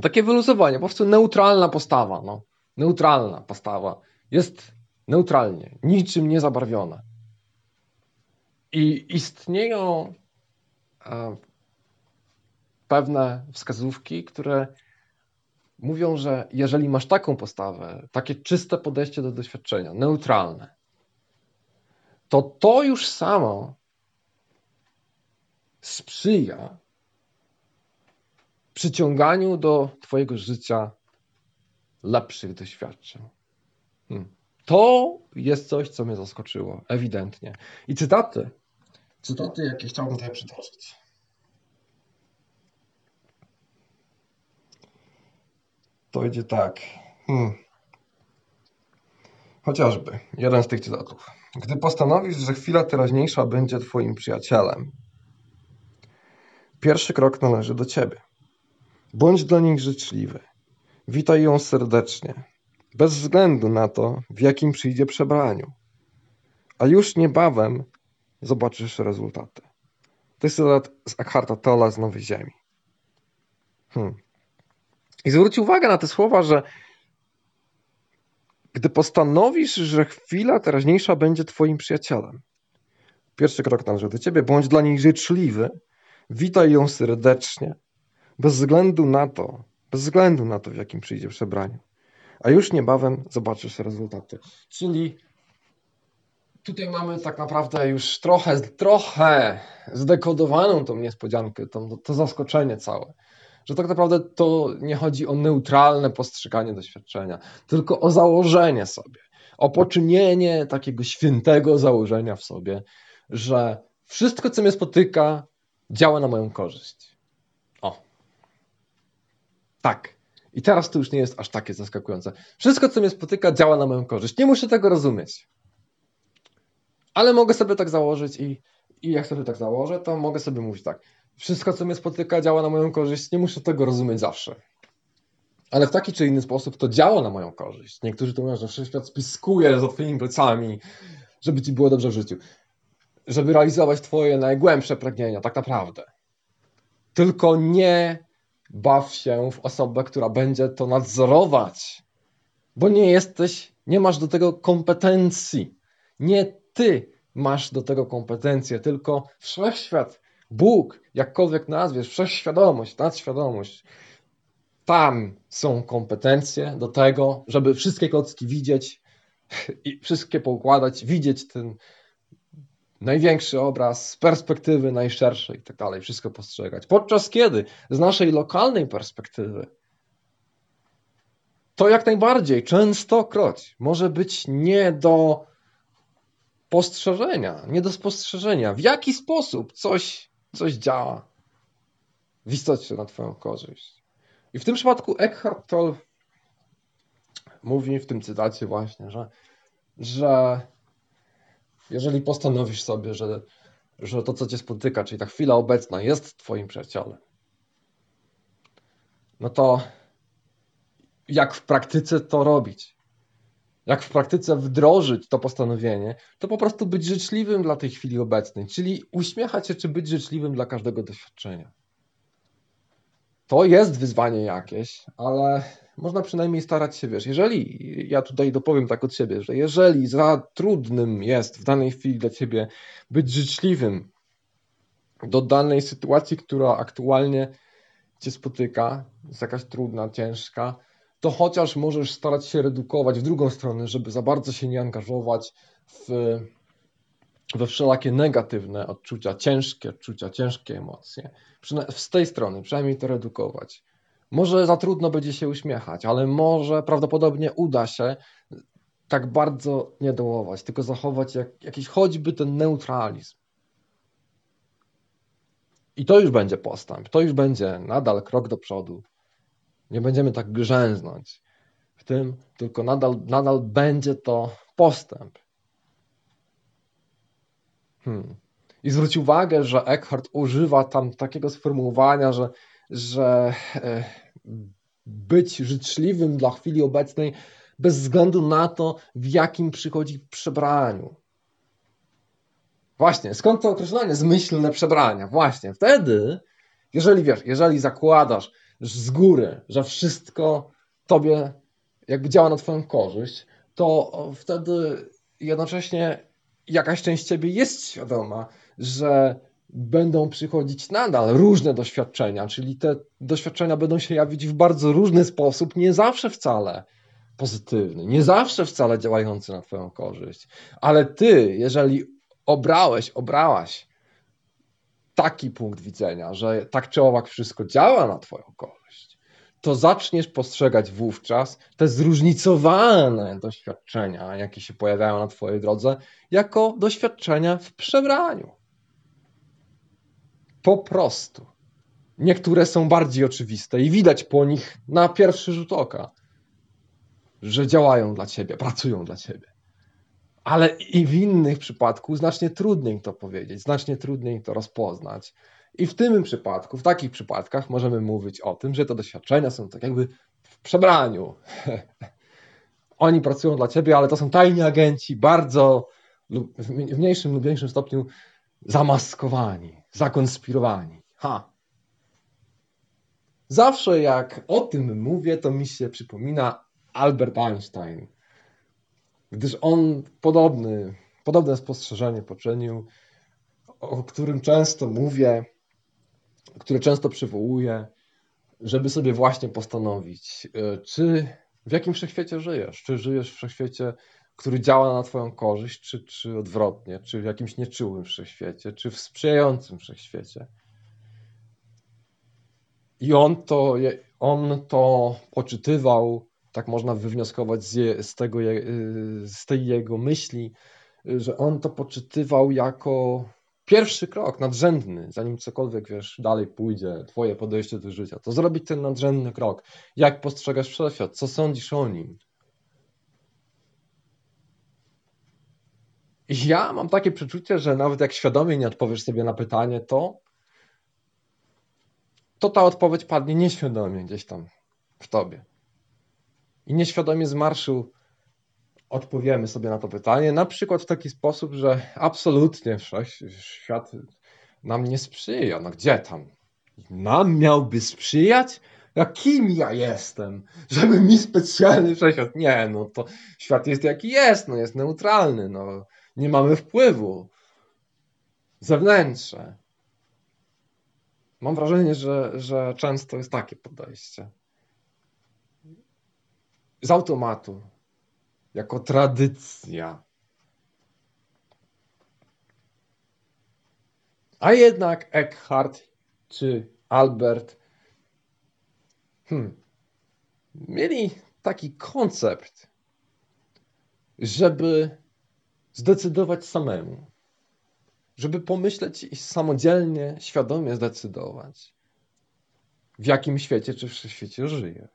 takie wyluzowanie, po prostu neutralna postawa, no. neutralna postawa, jest neutralnie, niczym nie zabarwiona. I istnieją pewne wskazówki, które mówią, że jeżeli masz taką postawę, takie czyste podejście do doświadczenia, neutralne, to to już samo sprzyja przyciąganiu do Twojego życia lepszych doświadczeń. Hmm. To jest coś, co mnie zaskoczyło, ewidentnie. I cytaty, cytaty, jakie chciałbym tutaj przytoczyć. to idzie tak. Hmm. Chociażby jeden z tych cytatów. Gdy postanowisz, że chwila teraźniejsza będzie Twoim przyjacielem, pierwszy krok należy do Ciebie. Bądź dla nich życzliwy. Witaj ją serdecznie, bez względu na to, w jakim przyjdzie przebraniu. A już niebawem zobaczysz rezultaty. To jest cytat z Eckhart Tolla z Nowej Ziemi. Hmm. I zwróć uwagę na te słowa, że gdy postanowisz, że chwila teraźniejsza będzie Twoim przyjacielem, pierwszy krok należy do Ciebie, bądź dla niej życzliwy, witaj ją serdecznie, bez względu na to, bez względu na to, w jakim przyjdzie przebraniu. A już niebawem zobaczysz rezultaty. Czyli tutaj mamy tak naprawdę już trochę, trochę zdekodowaną tą niespodziankę, to, to zaskoczenie całe że tak naprawdę to nie chodzi o neutralne postrzeganie doświadczenia, tylko o założenie sobie, o poczynienie takiego świętego założenia w sobie, że wszystko, co mnie spotyka, działa na moją korzyść. O. Tak. I teraz to już nie jest aż takie zaskakujące. Wszystko, co mnie spotyka, działa na moją korzyść. Nie muszę tego rozumieć. Ale mogę sobie tak założyć i, i jak sobie tak założę, to mogę sobie mówić tak wszystko, co mnie spotyka, działa na moją korzyść. Nie muszę tego rozumieć zawsze. Ale w taki czy inny sposób to działa na moją korzyść. Niektórzy to mówią, że wszechświat spiskuje za twoimi plecami, żeby ci było dobrze w życiu. Żeby realizować twoje najgłębsze pragnienia, tak naprawdę. Tylko nie baw się w osobę, która będzie to nadzorować. Bo nie jesteś, nie masz do tego kompetencji. Nie ty masz do tego kompetencje, tylko wszechświat Bóg, jakkolwiek nazwiesz, wszechświadomość, nadświadomość, tam są kompetencje do tego, żeby wszystkie kocki widzieć i wszystkie poukładać, widzieć ten największy obraz z perspektywy najszerszej i tak dalej, wszystko postrzegać. Podczas kiedy z naszej lokalnej perspektywy to jak najbardziej, częstokroć może być nie do postrzeżenia, nie do spostrzeżenia, w jaki sposób coś, coś działa w istocie na Twoją korzyść. I w tym przypadku Eckhart Tolle mówi w tym cytacie właśnie, że, że jeżeli postanowisz sobie, że, że to, co cię spotyka, czyli ta chwila obecna, jest Twoim przyjacielem, no to jak w praktyce to robić? Jak w praktyce wdrożyć to postanowienie, to po prostu być życzliwym dla tej chwili obecnej, czyli uśmiechać się, czy być życzliwym dla każdego doświadczenia. To jest wyzwanie jakieś, ale można przynajmniej starać się, wiesz, jeżeli, ja tutaj dopowiem tak od siebie, że jeżeli za trudnym jest w danej chwili dla ciebie być życzliwym do danej sytuacji, która aktualnie cię spotyka, jest jakaś trudna, ciężka, to chociaż możesz starać się redukować w drugą stronę, żeby za bardzo się nie angażować w, we wszelakie negatywne odczucia, ciężkie odczucia, ciężkie emocje. Z tej strony przynajmniej to redukować. Może za trudno będzie się uśmiechać, ale może prawdopodobnie uda się tak bardzo nie dołować, tylko zachować jak, jakiś choćby ten neutralizm. I to już będzie postęp, to już będzie nadal krok do przodu. Nie będziemy tak grzęznąć w tym, tylko nadal, nadal będzie to postęp. Hmm. I zwróć uwagę, że Eckhart używa tam takiego sformułowania, że, że e, być życzliwym dla chwili obecnej bez względu na to, w jakim przychodzi przebraniu. Właśnie, skąd to określenie zmyślne przebrania? Właśnie, wtedy, jeżeli wiesz, jeżeli zakładasz z góry, że wszystko tobie jakby działa na twoją korzyść, to wtedy jednocześnie jakaś część ciebie jest świadoma, że będą przychodzić nadal różne doświadczenia, czyli te doświadczenia będą się jawić w bardzo różny sposób, nie zawsze wcale pozytywny, nie zawsze wcale działający na Twoją korzyść. Ale Ty, jeżeli obrałeś, obrałaś taki punkt widzenia, że tak czy owak wszystko działa na Twoją korzyść, to zaczniesz postrzegać wówczas te zróżnicowane doświadczenia, jakie się pojawiają na Twojej drodze, jako doświadczenia w przebraniu po prostu. Niektóre są bardziej oczywiste i widać po nich na pierwszy rzut oka, że działają dla ciebie, pracują dla ciebie. Ale i w innych przypadku znacznie trudniej to powiedzieć, znacznie trudniej to rozpoznać. I w tym przypadku, w takich przypadkach możemy mówić o tym, że te doświadczenia są tak jakby w przebraniu. Oni pracują dla ciebie, ale to są tajni agenci, bardzo w mniejszym lub większym stopniu zamaskowani, zakonspirowani. Ha! Zawsze jak o tym mówię, to mi się przypomina Albert Einstein, gdyż on podobny, podobne spostrzeżenie poczynił, o którym często mówię, które często przywołuję, żeby sobie właśnie postanowić, e, czy w jakim wszechświecie żyjesz? Czy żyjesz w wszechświecie który działa na Twoją korzyść, czy, czy odwrotnie, czy w jakimś nieczułym wszechświecie, czy w sprzyjającym wszechświecie. I on to, on to poczytywał, tak można wywnioskować z, z, tego, z tej jego myśli, że on to poczytywał jako pierwszy krok, nadrzędny, zanim cokolwiek wiesz, dalej pójdzie, twoje podejście do życia, to zrobić ten nadrzędny krok. Jak postrzegasz wszechświat? Co sądzisz o nim? ja mam takie przeczucie, że nawet jak świadomie nie odpowiesz sobie na pytanie, to, to ta odpowiedź padnie nieświadomie gdzieś tam w tobie. I nieświadomie z marszu odpowiemy sobie na to pytanie, na przykład w taki sposób, że absolutnie świat nam nie sprzyja. No gdzie tam? Nam miałby sprzyjać? A kim ja jestem, żeby mi specjalny wszechświat? Nie, no to świat jest jaki jest, no jest neutralny, no nie mamy wpływu. Zewnętrzne. Mam wrażenie, że, że często jest takie podejście. Z automatu, jako tradycja. A jednak Eckhart czy Albert hmm, mieli taki koncept, żeby zdecydować samemu żeby pomyśleć i samodzielnie, świadomie zdecydować, w jakim świecie czy wszechświecie żyje.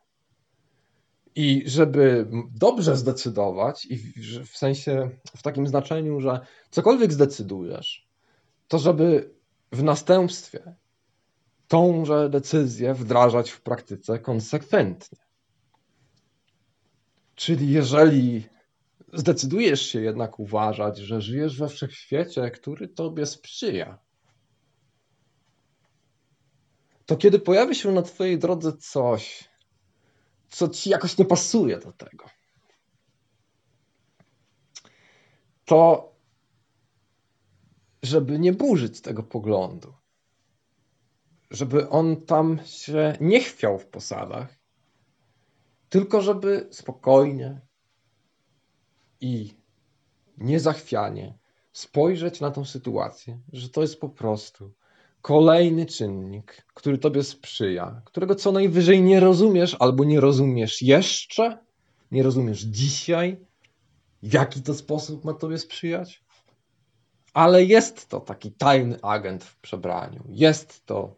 I żeby dobrze zdecydować, i w sensie w takim znaczeniu, że cokolwiek zdecydujesz, to żeby w następstwie tąże decyzję wdrażać w praktyce konsekwentnie. Czyli jeżeli zdecydujesz się jednak uważać, że żyjesz we wszechświecie, który tobie sprzyja, to kiedy pojawi się na twojej drodze coś, co ci jakoś nie pasuje do tego, to żeby nie burzyć tego poglądu, żeby on tam się nie chwiał w posadach, tylko żeby spokojnie, i niezachwianie spojrzeć na tą sytuację, że to jest po prostu kolejny czynnik, który tobie sprzyja, którego co najwyżej nie rozumiesz albo nie rozumiesz jeszcze, nie rozumiesz dzisiaj, w jaki to sposób ma tobie sprzyjać, ale jest to taki tajny agent w przebraniu, jest to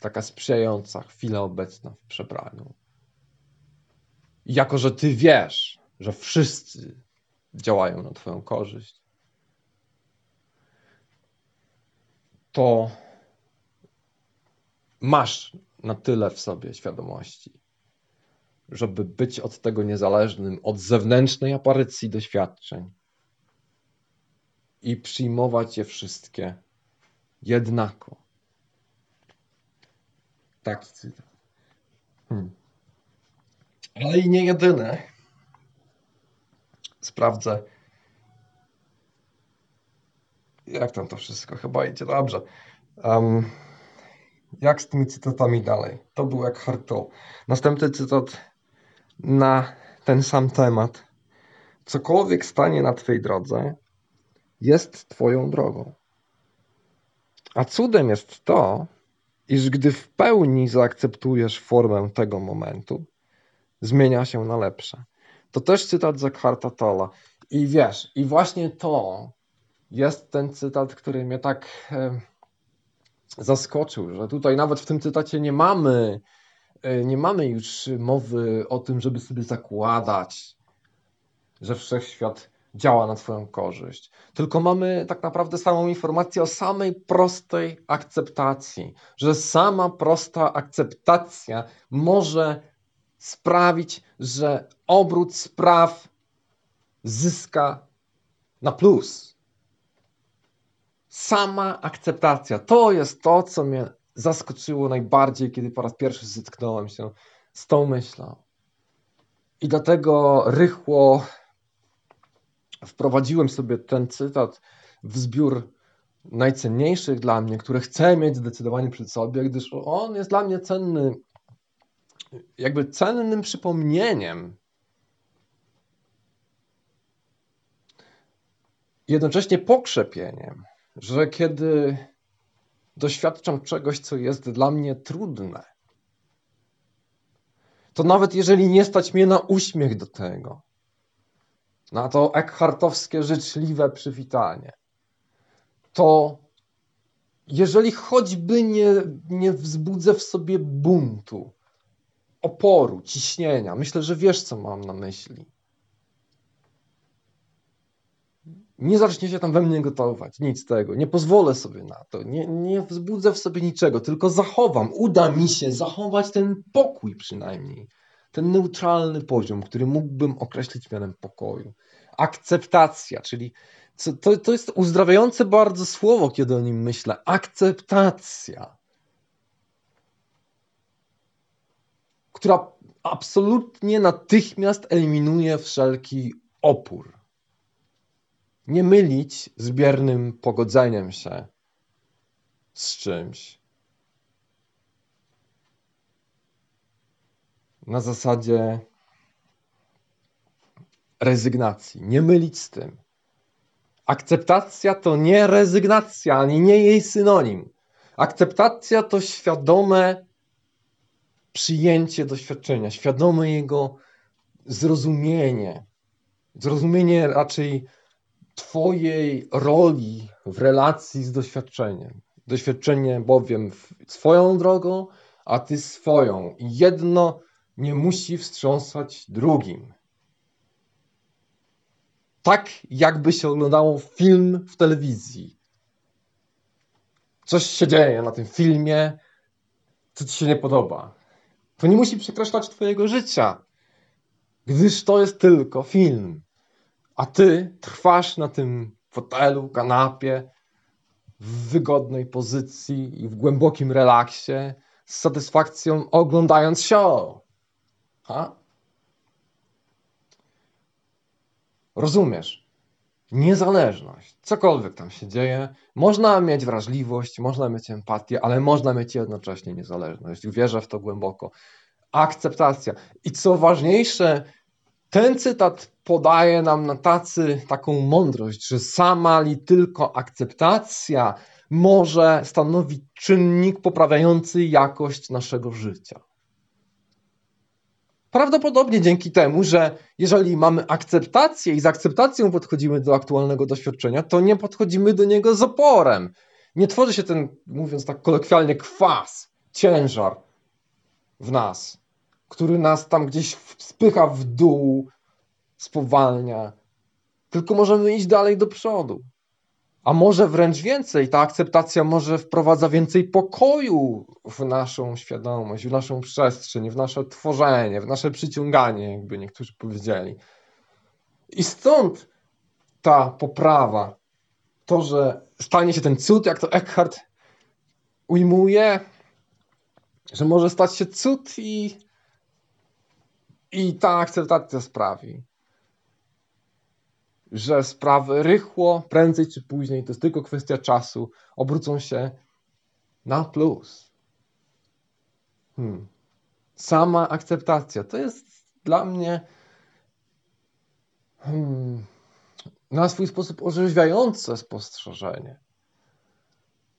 taka sprzyjająca chwila obecna w przebraniu. jako, że ty wiesz, że wszyscy działają na Twoją korzyść, to masz na tyle w sobie świadomości, żeby być od tego niezależnym, od zewnętrznej aparycji doświadczeń i przyjmować je wszystkie jednako. Taki cytat. Hmm. Ale i nie jedyny sprawdzę. Jak tam to wszystko? Chyba idzie dobrze. Um, jak z tymi cytatami dalej? To był jak Harto. Następny cytat na ten sam temat. Cokolwiek stanie na Twojej drodze, jest Twoją drogą. A cudem jest to, iż gdy w pełni zaakceptujesz formę tego momentu, zmienia się na lepsze. To też cytat z Eckharta Tolla. I wiesz, i właśnie to jest ten cytat, który mnie tak zaskoczył, że tutaj nawet w tym cytacie nie mamy, e, nie mamy już mowy o tym, żeby sobie zakładać, że wszechświat działa na Twoją korzyść. Tylko mamy tak naprawdę samą informację o samej prostej akceptacji, że sama prosta akceptacja może sprawić, że obrót spraw zyska na plus. Sama akceptacja. To jest to, co mnie zaskoczyło najbardziej, kiedy po raz pierwszy zetknąłem się z tą myślą. I dlatego rychło wprowadziłem sobie ten cytat w zbiór najcenniejszych dla mnie, które chcę mieć zdecydowanie przed sobie, gdyż on jest dla mnie cenny jakby cennym przypomnieniem, jednocześnie pokrzepieniem, że kiedy doświadczam czegoś, co jest dla mnie trudne, to nawet jeżeli nie stać mnie na uśmiech do tego, na to ekhartowskie życzliwe przywitanie, to jeżeli choćby nie, nie wzbudzę w sobie buntu, oporu, ciśnienia. Myślę, że wiesz, co mam na myśli. Nie zacznie się tam we mnie gotować, nic tego. Nie pozwolę sobie na to. Nie, nie wzbudzę w sobie niczego, tylko zachowam. Uda mi się zachować ten pokój przynajmniej. Ten neutralny poziom, który mógłbym określić mianem pokoju. Akceptacja, czyli to, to jest uzdrawiające bardzo słowo, kiedy o nim myślę. Akceptacja. która absolutnie natychmiast eliminuje wszelki opór nie mylić z biernym pogodzeniem się z czymś. Na zasadzie rezygnacji. Nie mylić z tym. Akceptacja to nie rezygnacja, ani nie jej synonim. Akceptacja to świadome przyjęcie doświadczenia, świadome jego zrozumienie. Zrozumienie raczej Twojej roli w relacji z doświadczeniem. Doświadczenie bowiem swoją drogą, a Ty swoją. Jedno nie musi wstrząsać drugim. Tak, jakby się oglądało film w telewizji. Coś się dzieje na tym filmie, co Ci się nie podoba. To nie musi przekreślać Twojego życia, gdyż to jest tylko film. A Ty trwasz na tym fotelu, kanapie, w wygodnej pozycji i w głębokim relaksie, z satysfakcją oglądając show. Ha? Rozumiesz? Niezależność, cokolwiek tam się dzieje, można mieć wrażliwość, można mieć empatię, ale można mieć jednocześnie niezależność. Wierzę w to głęboko. Akceptacja. I co ważniejsze, ten cytat podaje nam na tacy taką mądrość, że sama li tylko akceptacja może stanowić czynnik poprawiający jakość naszego życia. Prawdopodobnie dzięki temu, że jeżeli mamy akceptację i z akceptacją podchodzimy do aktualnego doświadczenia, to nie podchodzimy do niego z oporem. Nie tworzy się ten, mówiąc tak kolokwialnie, kwas, ciężar w nas, który nas tam gdzieś spycha w dół, spowalnia. Tylko możemy iść dalej do przodu. A może wręcz więcej, ta akceptacja może wprowadza więcej pokoju w naszą świadomość, w naszą przestrzeń, w nasze tworzenie, w nasze przyciąganie, jakby niektórzy powiedzieli. I stąd ta poprawa, to, że stanie się ten cud, jak to Eckhart ujmuje, że może stać się cud i, i ta akceptacja sprawi, że sprawy rychło, prędzej czy później, to jest tylko kwestia czasu, obrócą się na plus. Hmm. Sama akceptacja to jest dla mnie hmm, na swój sposób orzeźwiające spostrzeżenie.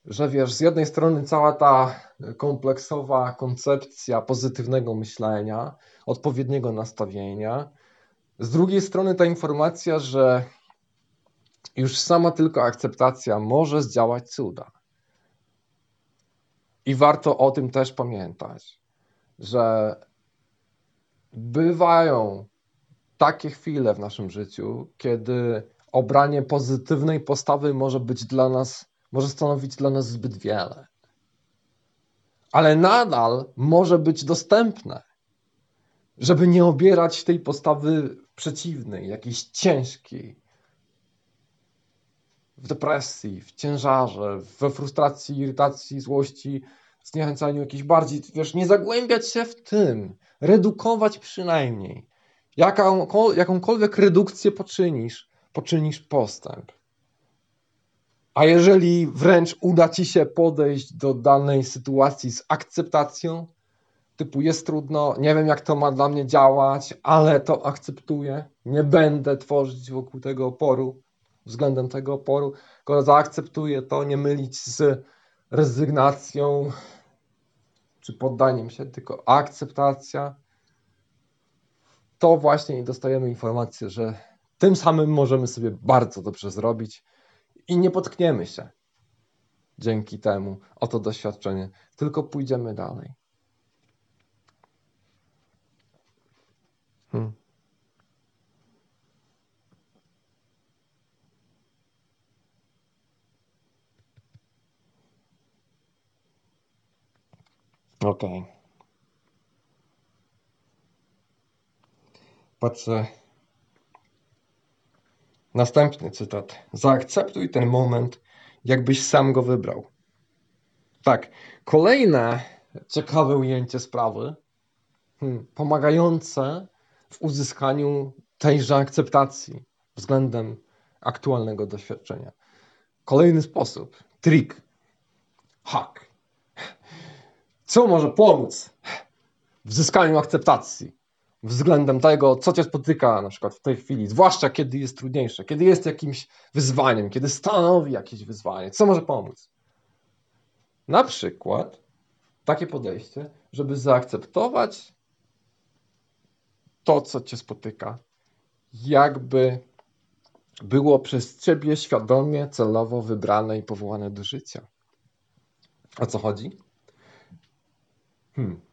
Że wiesz, z jednej strony cała ta kompleksowa koncepcja pozytywnego myślenia, odpowiedniego nastawienia, z drugiej strony ta informacja, że już sama tylko akceptacja może zdziałać cuda. I warto o tym też pamiętać, że bywają takie chwile w naszym życiu, kiedy obranie pozytywnej postawy może być dla nas, może stanowić dla nas zbyt wiele. Ale nadal może być dostępne żeby nie obierać tej postawy przeciwnej, jakiejś ciężkiej, w depresji, w ciężarze, we frustracji, irytacji, złości, zniechęcaniu jakiejś bardziej, wiesz, nie zagłębiać się w tym, redukować przynajmniej. Jaką, jakąkolwiek redukcję poczynisz, poczynisz postęp. A jeżeli wręcz uda ci się podejść do danej sytuacji z akceptacją, typu jest trudno, nie wiem jak to ma dla mnie działać, ale to akceptuję. Nie będę tworzyć wokół tego oporu, względem tego oporu, tylko zaakceptuję to, nie mylić z rezygnacją czy poddaniem się, tylko akceptacja. To właśnie dostajemy informację, że tym samym możemy sobie bardzo dobrze zrobić i nie potkniemy się dzięki temu o to doświadczenie, tylko pójdziemy dalej. Hmm. Okej. Okay. Patrzę. Następny cytat. Zaakceptuj ten moment, jakbyś sam go wybrał. Tak. Kolejne ciekawe ujęcie sprawy, hmm, pomagające w uzyskaniu tejże akceptacji względem aktualnego doświadczenia. Kolejny sposób, trik, hack. Co może pomóc w zyskaniu akceptacji względem tego, co cię spotyka na przykład w tej chwili, zwłaszcza kiedy jest trudniejsze, kiedy jest jakimś wyzwaniem, kiedy stanowi jakieś wyzwanie, co może pomóc? Na przykład takie podejście, żeby zaakceptować to, co cię spotyka, jakby było przez ciebie świadomie, celowo wybrane i powołane do życia. O co chodzi? Hmm.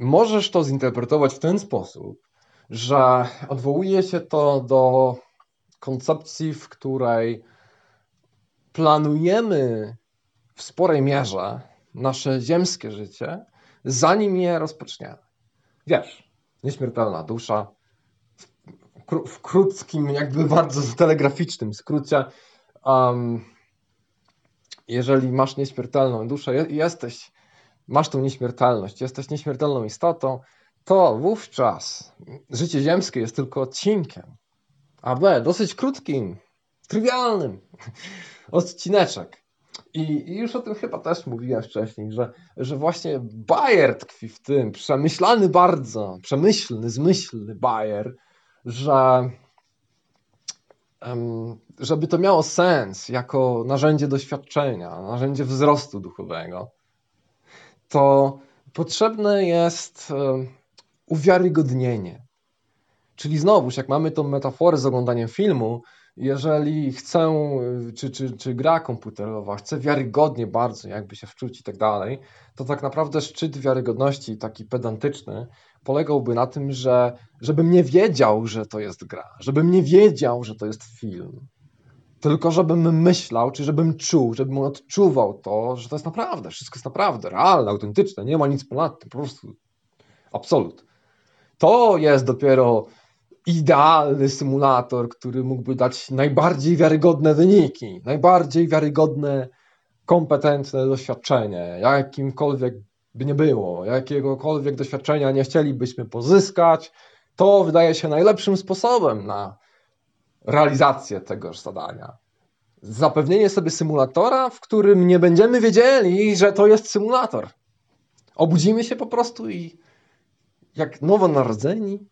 Możesz to zinterpretować w ten sposób, że odwołuje się to do koncepcji, w której planujemy w sporej mierze nasze ziemskie życie, zanim je rozpoczniemy. Wiesz, nieśmiertelna dusza, w, krótkim, jakby bardzo telegraficznym skrócie, um, jeżeli masz nieśmiertelną duszę, jesteś, masz tą nieśmiertelność, jesteś nieśmiertelną istotą, to wówczas życie ziemskie jest tylko odcinkiem, a B, dosyć krótkim, trywialnym, odcineczek. I, I, już o tym chyba też mówiłem wcześniej, że, że właśnie Bayer tkwi w tym, przemyślany bardzo, przemyślny, zmyślny Bayer, że żeby to miało sens jako narzędzie doświadczenia, narzędzie wzrostu duchowego, to potrzebne jest uwiarygodnienie. Czyli znowuż, jak mamy tą metaforę z oglądaniem filmu, jeżeli chcę, czy, czy, czy gra komputerowa chce wiarygodnie bardzo jakby się wczuć i tak dalej, to tak naprawdę szczyt wiarygodności, taki pedantyczny, polegałby na tym, że żebym nie wiedział, że to jest gra, żebym nie wiedział, że to jest film, tylko żebym myślał, czy żebym czuł, żebym odczuwał to, że to jest naprawdę, wszystko jest naprawdę realne, autentyczne, nie ma nic ponad tym, po prostu absolut. To jest dopiero idealny symulator, który mógłby dać najbardziej wiarygodne wyniki, najbardziej wiarygodne, kompetentne doświadczenie, jakimkolwiek by nie było, jakiegokolwiek doświadczenia nie chcielibyśmy pozyskać, to wydaje się najlepszym sposobem na realizację tegoż zadania. Zapewnienie sobie symulatora, w którym nie będziemy wiedzieli, że to jest symulator. Obudzimy się po prostu i jak nowonarodzeni,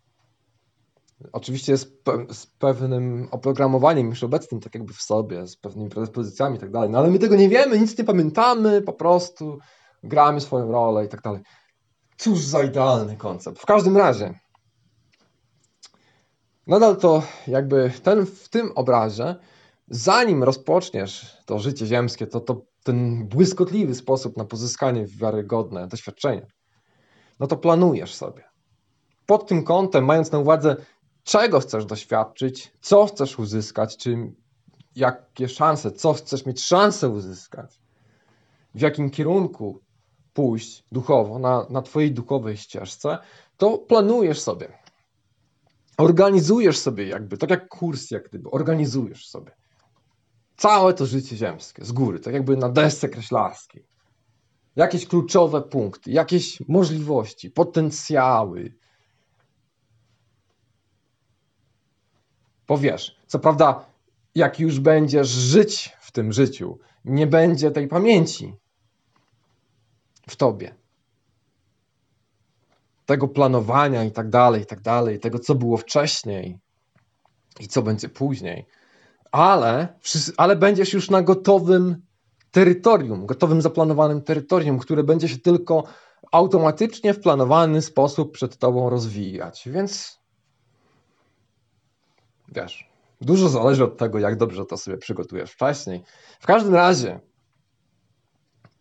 oczywiście z, pe z pewnym oprogramowaniem już obecnym, tak jakby w sobie, z pewnymi predyspozycjami i tak dalej, no ale my tego nie wiemy, nic nie pamiętamy, po prostu gramy swoją rolę i tak dalej. Cóż za idealny koncept. W każdym razie, nadal to jakby ten, w tym obrazie, zanim rozpoczniesz to życie ziemskie, to, to ten błyskotliwy sposób na pozyskanie wiarygodne doświadczenie, no to planujesz sobie. Pod tym kątem, mając na uwadze, czego chcesz doświadczyć, co chcesz uzyskać, czy jakie szanse, co chcesz mieć szansę uzyskać, w jakim kierunku pójść duchowo, na, na Twojej duchowej ścieżce, to planujesz sobie. Organizujesz sobie jakby, tak jak kurs, jak gdyby, organizujesz sobie całe to życie ziemskie z góry, tak jakby na desce kreślarskiej. Jakieś kluczowe punkty, jakieś możliwości, potencjały. Powiesz, co prawda, jak już będziesz żyć w tym życiu, nie będzie tej pamięci w tobie. Tego planowania i tak dalej, i tak dalej, tego co było wcześniej i co będzie później. Ale, ale będziesz już na gotowym terytorium, gotowym zaplanowanym terytorium, które będzie się tylko automatycznie w planowany sposób przed tobą rozwijać. Więc wiesz, dużo zależy od tego, jak dobrze to sobie przygotujesz wcześniej. W każdym razie,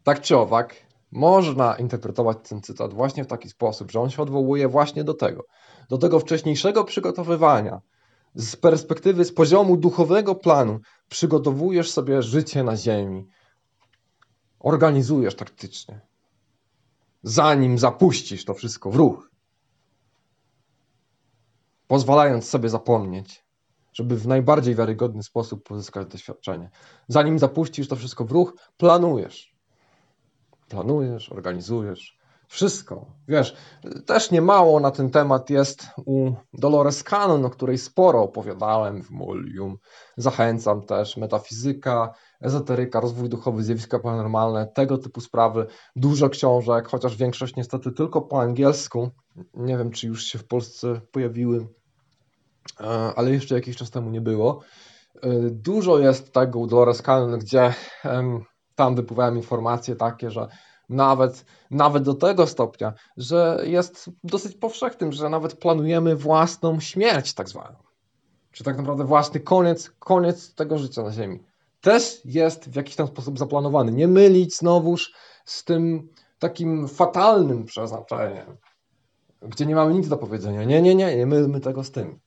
tak czy owak, można interpretować ten cytat właśnie w taki sposób, że on się odwołuje właśnie do tego, do tego wcześniejszego przygotowywania. Z perspektywy, z poziomu duchowego planu przygotowujesz sobie życie na ziemi. Organizujesz taktycznie. Zanim zapuścisz to wszystko w ruch. Pozwalając sobie zapomnieć, żeby w najbardziej wiarygodny sposób pozyskać doświadczenie. Zanim zapuścisz to wszystko w ruch, planujesz planujesz, organizujesz, Wszystko. Wiesz, też niemało na ten temat jest u Dolores Cannon, o której sporo opowiadałem w Molium. Zachęcam też. Metafizyka, ezoteryka, rozwój duchowy, zjawiska paranormalne, tego typu sprawy. Dużo książek, chociaż większość niestety tylko po angielsku. Nie wiem, czy już się w Polsce pojawiły, e, ale jeszcze jakiś czas temu nie było. E, dużo jest tego u Dolores Cannon, gdzie tam wypływają informacje takie, że nawet, nawet do tego stopnia, że jest dosyć powszechnym, że nawet planujemy własną śmierć, tak zwaną. Czy tak naprawdę własny koniec, koniec tego życia na Ziemi. Też jest w jakiś tam sposób zaplanowany. Nie mylić znowuż z tym takim fatalnym przeznaczeniem, gdzie nie mamy nic do powiedzenia. Nie, nie, nie, nie mylmy tego z tym.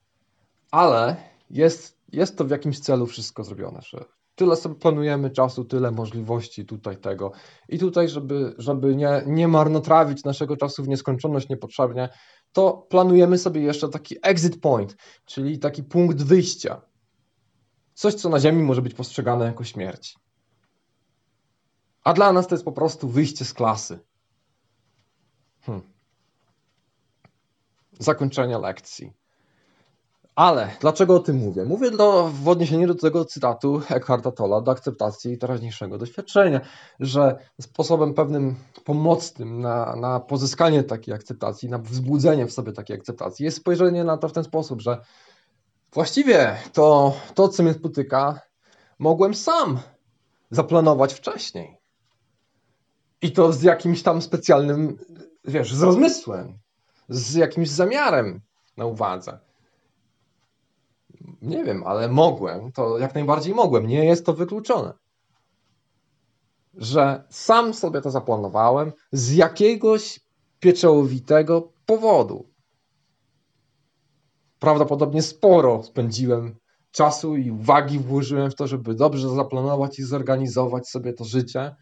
Ale jest, jest to w jakimś celu wszystko zrobione, że tyle sobie planujemy czasu, tyle możliwości tutaj tego. I tutaj, żeby, żeby nie, nie marnotrawić naszego czasu w nieskończoność niepotrzebnie, to planujemy sobie jeszcze taki exit point, czyli taki punkt wyjścia. Coś, co na Ziemi może być postrzegane jako śmierć. A dla nas to jest po prostu wyjście z klasy. Hmm. Zakończenie lekcji. Ale dlaczego o tym mówię? Mówię do, w odniesieniu do tego cytatu Eckharta Tolla do akceptacji teraźniejszego doświadczenia, że sposobem pewnym pomocnym na, na pozyskanie takiej akceptacji, na wzbudzenie w sobie takiej akceptacji jest spojrzenie na to w ten sposób, że właściwie to, to co mnie spotyka, mogłem sam zaplanować wcześniej. I to z jakimś tam specjalnym, wiesz, z rozmysłem, z jakimś zamiarem na uwadze nie wiem, ale mogłem, to jak najbardziej mogłem. Nie jest to wykluczone. Że sam sobie to zaplanowałem z jakiegoś pieczołowitego powodu. Prawdopodobnie sporo spędziłem czasu i uwagi włożyłem w to, żeby dobrze zaplanować i zorganizować sobie to życie.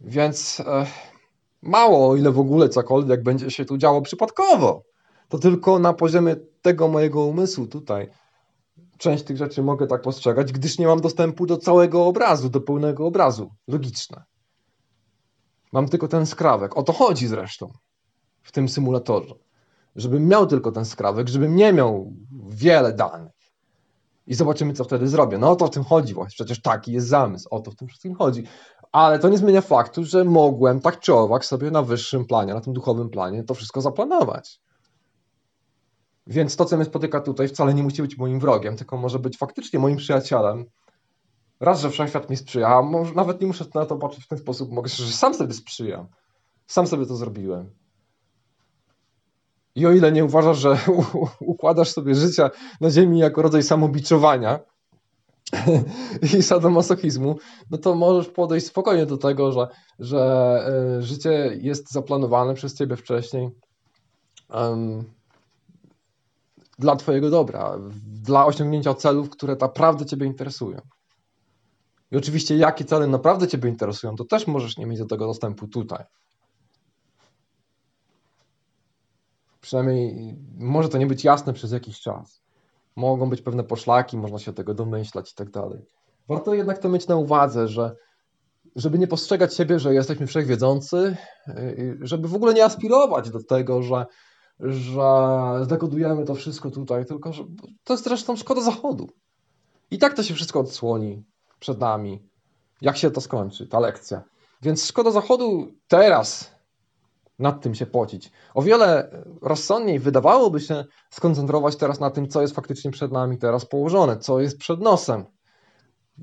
Więc e, mało, o ile w ogóle cokolwiek będzie się tu działo przypadkowo to tylko na poziomie tego mojego umysłu tutaj część tych rzeczy mogę tak postrzegać, gdyż nie mam dostępu do całego obrazu, do pełnego obrazu. Logiczne. Mam tylko ten skrawek. O to chodzi zresztą w tym symulatorze. Żebym miał tylko ten skrawek, żebym nie miał wiele danych. I zobaczymy, co wtedy zrobię. No o to w tym chodzi właśnie. Przecież taki jest zamysł. O to w tym wszystkim chodzi. Ale to nie zmienia faktu, że mogłem tak czy owak sobie na wyższym planie, na tym duchowym planie to wszystko zaplanować. Więc to, co mnie spotyka tutaj, wcale nie musi być moim wrogiem, tylko może być faktycznie moim przyjacielem. Raz, że wszechświat mi sprzyja, a może nawet nie muszę na to patrzeć w ten sposób, mogę że sam sobie sprzyjam. Sam sobie to zrobiłem. I o ile nie uważasz, że układasz sobie życie na ziemi jako rodzaj samobiczowania i sadomasochizmu, no to możesz podejść spokojnie do tego, że, że e, życie jest zaplanowane przez ciebie wcześniej. Um, dla Twojego dobra, dla osiągnięcia celów, które naprawdę Ciebie interesują. I oczywiście, jakie cele naprawdę Ciebie interesują, to też możesz nie mieć do tego dostępu tutaj. Przynajmniej może to nie być jasne przez jakiś czas. Mogą być pewne poszlaki, można się tego domyślać i tak dalej. Warto jednak to mieć na uwadze, że żeby nie postrzegać siebie, że jesteśmy wszechwiedzący, y, żeby w ogóle nie aspirować do tego, że że zdekodujemy to wszystko tutaj, tylko że to jest zresztą szkoda zachodu. I tak to się wszystko odsłoni przed nami, jak się to skończy, ta lekcja. Więc szkoda zachodu teraz nad tym się pocić. O wiele rozsądniej wydawałoby się skoncentrować teraz na tym, co jest faktycznie przed nami teraz położone, co jest przed nosem.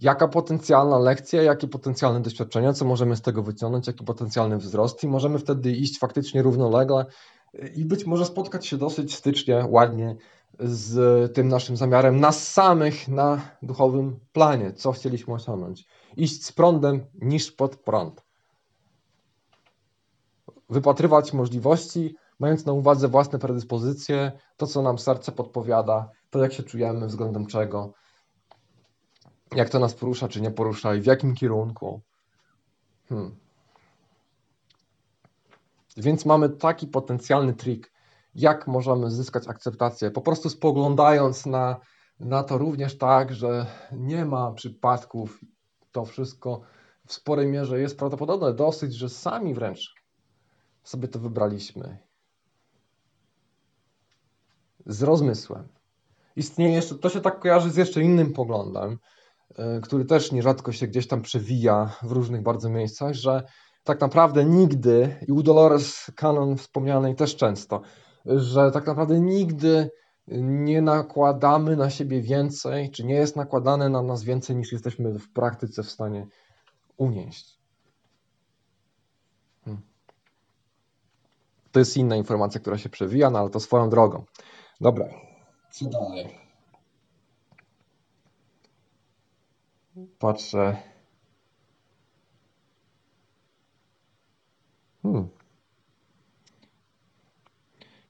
Jaka potencjalna lekcja, jakie potencjalne doświadczenia, co możemy z tego wyciągnąć, jaki potencjalny wzrost, i możemy wtedy iść faktycznie równolegle i być może spotkać się dosyć stycznie, ładnie z tym naszym zamiarem nas samych na duchowym planie, co chcieliśmy osiągnąć. Iść z prądem niż pod prąd. Wypatrywać możliwości, mając na uwadze własne predyspozycje, to co nam serce podpowiada, to jak się czujemy względem czego, jak to nas porusza, czy nie porusza i w jakim kierunku. Hmm. Więc mamy taki potencjalny trik, jak możemy zyskać akceptację, po prostu spoglądając na, na to również tak, że nie ma przypadków, to wszystko w sporej mierze jest prawdopodobne, dosyć, że sami wręcz sobie to wybraliśmy. Z rozmysłem. Istnieje jeszcze, to się tak kojarzy z jeszcze innym poglądem, e, który też nierzadko się gdzieś tam przewija w różnych bardzo miejscach, że tak naprawdę nigdy, i u Dolores Cannon wspomnianej też często, że tak naprawdę nigdy nie nakładamy na siebie więcej, czy nie jest nakładane na nas więcej niż jesteśmy w praktyce w stanie unieść. Hmm. To jest inna informacja, która się przewija, no ale to swoją drogą. Dobra, co dalej? Patrzę. Hmm.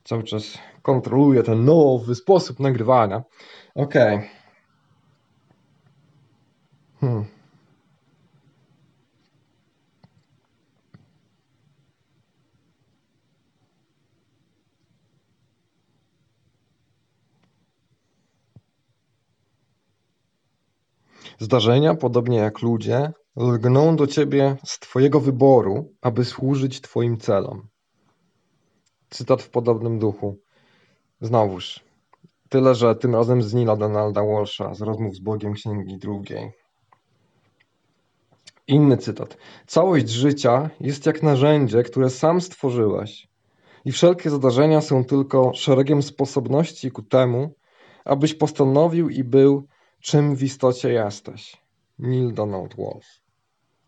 Cały czas kontroluję ten nowy sposób nagrywania. Ok. Hmm. Zdarzenia, podobnie jak ludzie, lgną do ciebie z twojego wyboru, aby służyć twoim celom. Cytat w podobnym duchu. Znowuż. Tyle, że tym razem z Nila Donalda Walsha, z rozmów z Bogiem Księgi drugiej. Inny cytat. Całość życia jest jak narzędzie, które sam stworzyłeś. I wszelkie zdarzenia są tylko szeregiem sposobności ku temu, abyś postanowił i był, czym w istocie jesteś. Neil Donald Walsh.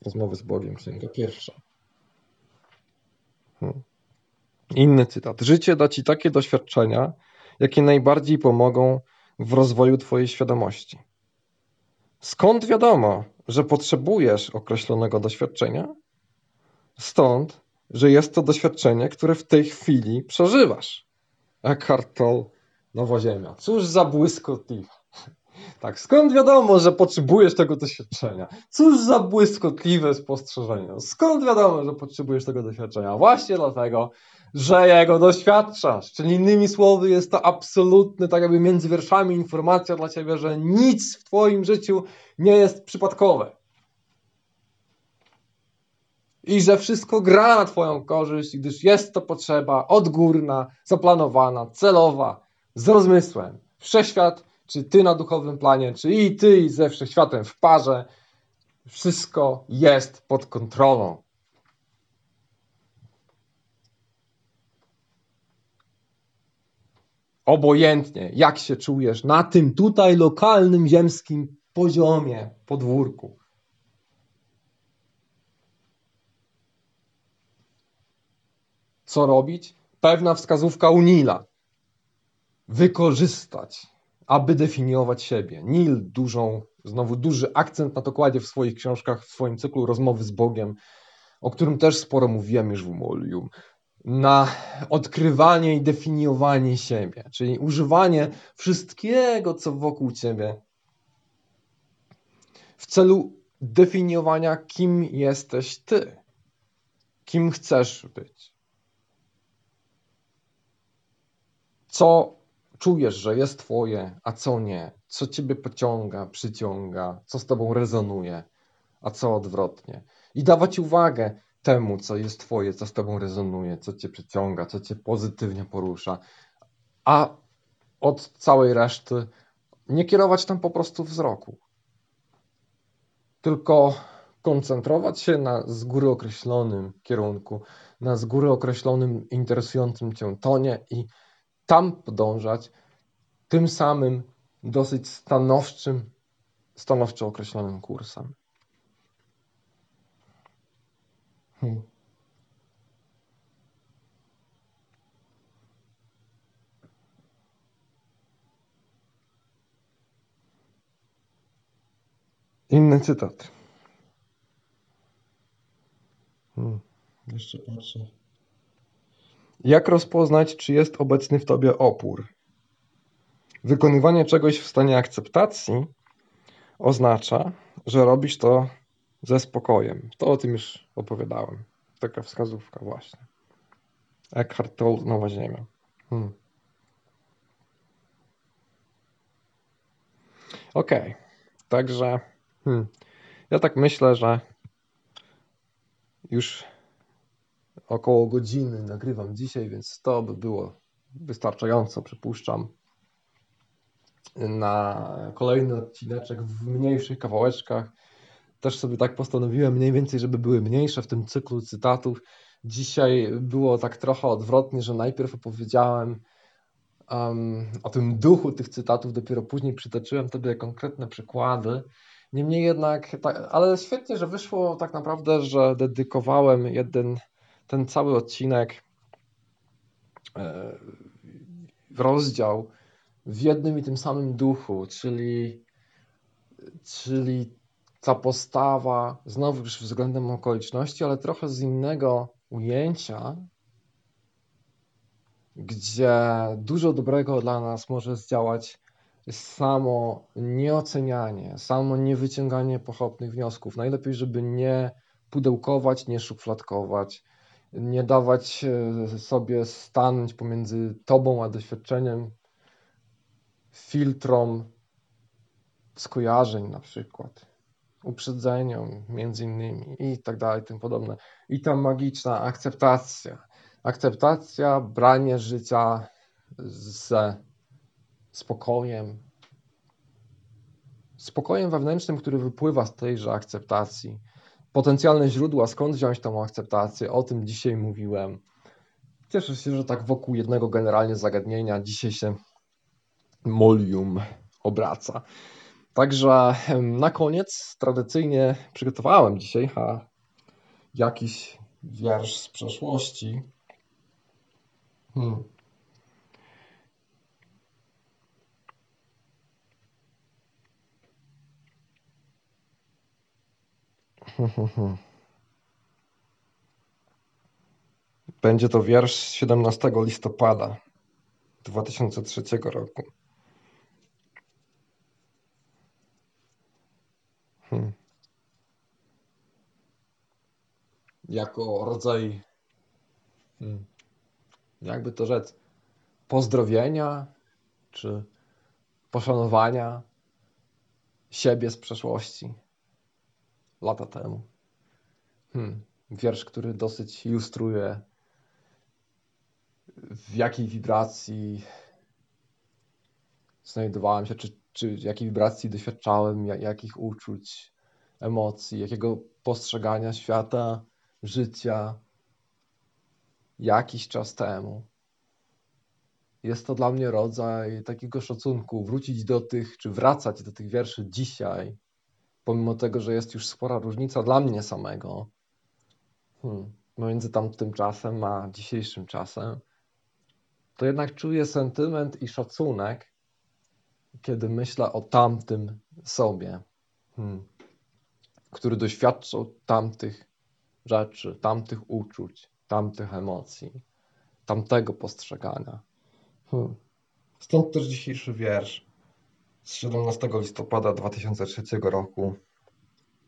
Rozmowy z Bogiem, księga pierwsza. Hmm. Inny cytat. Życie da ci takie doświadczenia, jakie najbardziej pomogą w rozwoju twojej świadomości. Skąd wiadomo, że potrzebujesz określonego doświadczenia? Stąd, że jest to doświadczenie, które w tej chwili przeżywasz. Eckhart Tolle, Nowa Ziemia. Cóż za błyskotliwe. Tak, skąd wiadomo, że potrzebujesz tego doświadczenia? Cóż za błyskotliwe spostrzeżenie. Skąd wiadomo, że potrzebujesz tego doświadczenia? Właśnie dlatego, że jego doświadczasz. Czyli innymi słowy, jest to absolutny, tak jakby między wierszami, informacja dla ciebie, że nic w Twoim życiu nie jest przypadkowe. I że wszystko gra na Twoją korzyść, gdyż jest to potrzeba odgórna, zaplanowana, celowa, z rozmysłem. Wszechświat, czy Ty na duchowym planie, czy i Ty i ze wszechświatem w parze, wszystko jest pod kontrolą. obojętnie jak się czujesz na tym tutaj lokalnym ziemskim poziomie, podwórku. Co robić? Pewna wskazówka u Nila. Wykorzystać, aby definiować siebie. Nil dużą, znowu duży akcent na to kładzie w swoich książkach, w swoim cyklu Rozmowy z Bogiem, o którym też sporo mówiłem już w Molium na odkrywanie i definiowanie siebie, czyli używanie wszystkiego, co wokół ciebie, w celu definiowania, kim jesteś ty, kim chcesz być. Co czujesz, że jest twoje, a co nie, co ciebie pociąga, przyciąga, co z tobą rezonuje, a co odwrotnie. I dawać uwagę temu, co jest Twoje, co z Tobą rezonuje, co Cię przyciąga, co Cię pozytywnie porusza, a od całej reszty nie kierować tam po prostu wzroku, tylko koncentrować się na z góry określonym kierunku, na z góry określonym interesującym Cię tonie i tam podążać tym samym dosyć stanowczym, stanowczo określonym kursem. Hmm. Inny cytat. Hmm. Jeszcze patrzę. Jak rozpoznać, czy jest obecny w tobie opór? Wykonywanie czegoś w stanie akceptacji oznacza, że robisz to ze spokojem. To o tym już opowiadałem. Taka wskazówka właśnie. Eckhart Tolle, Nowa Ziemia. Hmm. Okay. także hmm. ja tak myślę, że już około godziny nagrywam dzisiaj, więc to by było wystarczająco, przypuszczam, na kolejny odcineczek w mniejszych kawałeczkach. Też sobie tak postanowiłem, mniej więcej, żeby były mniejsze w tym cyklu cytatów. Dzisiaj było tak trochę odwrotnie, że najpierw opowiedziałem um, o tym duchu tych cytatów, dopiero później przytoczyłem tobie konkretne przykłady. Niemniej jednak, tak, ale świetnie, że wyszło tak naprawdę, że dedykowałem jeden, ten cały odcinek, e, rozdział w jednym i tym samym duchu, czyli, czyli ta postawa, znowu już względem okoliczności, ale trochę z innego ujęcia, gdzie dużo dobrego dla nas może zdziałać samo nieocenianie, samo niewyciąganie pochopnych wniosków. Najlepiej, żeby nie pudełkować, nie szufladkować, nie dawać e, sobie stanąć pomiędzy tobą a doświadczeniem, filtrom skojarzeń na przykład, uprzedzeniom między innymi i tak dalej, tym podobne. I ta magiczna akceptacja. Akceptacja, branie życia ze spokojem, spokojem wewnętrznym, który wypływa z tejże akceptacji. Potencjalne źródła, skąd wziąć tą akceptację, o tym dzisiaj mówiłem. Cieszę się, że tak wokół jednego generalnie zagadnienia dzisiaj się molium obraca. Także na koniec tradycyjnie przygotowałem dzisiaj ha, jakiś wiersz z przeszłości. Hmm. Będzie to wiersz 17 listopada 2003 roku. Hmm. Jako rodzaj, hmm, jakby to rzec, pozdrowienia czy poszanowania siebie z przeszłości lata temu. Hmm. Wiersz, który dosyć ilustruje w jakiej wibracji znajdowałem się, czy, czy jakiej wibracji doświadczałem, jak, jakich uczuć, emocji, jakiego postrzegania świata, życia jakiś czas temu. Jest to dla mnie rodzaj takiego szacunku, wrócić do tych, czy wracać do tych wierszy dzisiaj, pomimo tego, że jest już spora różnica dla mnie samego hmm, pomiędzy tamtym czasem a dzisiejszym czasem, to jednak czuję sentyment i szacunek, kiedy myślę o tamtym sobie, hmm, który doświadczał tamtych rzeczy, tamtych uczuć, tamtych emocji, tamtego postrzegania. Hmm. Stąd też dzisiejszy wiersz z 17 listopada 2003 roku.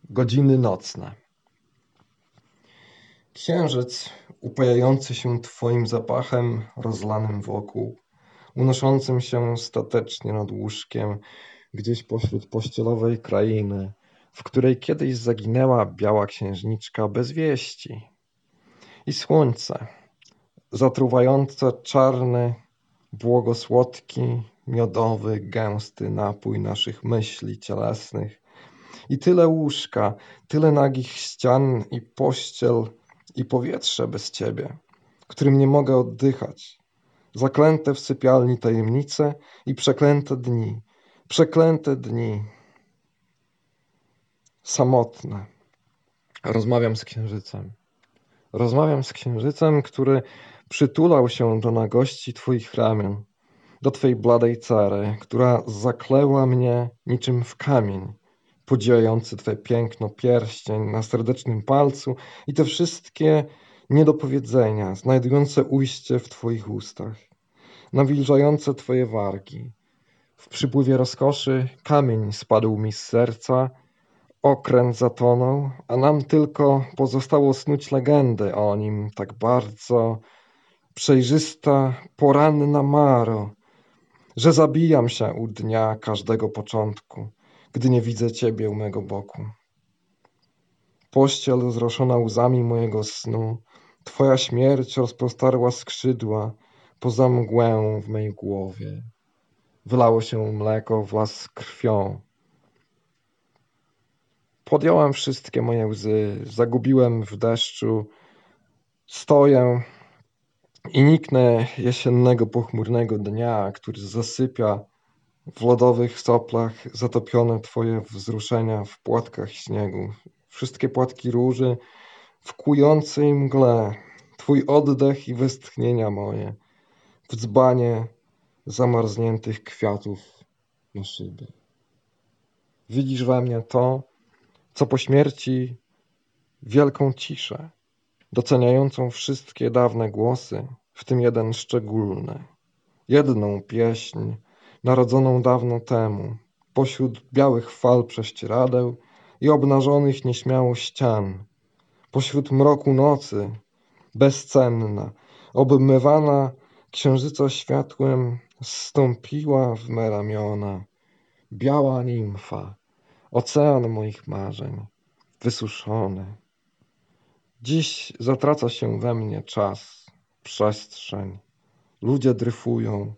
Godziny nocne. Księżyc upajający się Twoim zapachem rozlanym wokół, unoszącym się statecznie nad łóżkiem, gdzieś pośród pościelowej krainy, w której kiedyś zaginęła biała księżniczka bez wieści. I słońce, zatruwające czarny, błogosłodki, miodowy, gęsty napój naszych myśli cielesnych. I tyle łóżka, tyle nagich ścian i pościel i powietrze bez ciebie, którym nie mogę oddychać. Zaklęte w sypialni tajemnice i przeklęte dni, przeklęte dni. Samotne. Rozmawiam z księżycem. Rozmawiam z księżycem, który przytulał się do nagości Twoich ramion do Twej bladej cery, która zakleła mnie niczym w kamień, podzielający Twe piękno pierścień na serdecznym palcu i te wszystkie niedopowiedzenia, znajdujące ujście w Twoich ustach, nawilżające Twoje wargi. W przypływie rozkoszy kamień spadł mi z serca, okręt zatonął, a nam tylko pozostało snuć legendę o nim tak bardzo przejrzysta, poranna Maro, że zabijam się u dnia każdego początku, gdy nie widzę Ciebie u mego boku. Pościel zroszona łzami mojego snu Twoja śmierć rozpostarła skrzydła poza mgłę w mej głowie. Wylało się mleko wraz z krwią. Podjąłem wszystkie moje łzy, zagubiłem w deszczu. Stoję i niknę jesiennego, pochmurnego dnia, który zasypia w lodowych soplach zatopione Twoje wzruszenia w płatkach śniegu. Wszystkie płatki róży w kującej mgle. Twój oddech i westchnienia moje w dzbanie zamarzniętych kwiatów na szybie. Widzisz we mnie to, co po śmierci wielką ciszę, doceniającą wszystkie dawne głosy, w tym jeden szczególny, jedną pieśń narodzoną dawno temu, pośród białych fal prześcieradeł i obnażonych nieśmiało ścian, pośród mroku nocy, bezcenna, obmywana księżyca światłem, zstąpiła w me ramiona, biała nimfa, ocean moich marzeń, wysuszony. Dziś zatraca się we mnie czas, przestrzeń, ludzie dryfują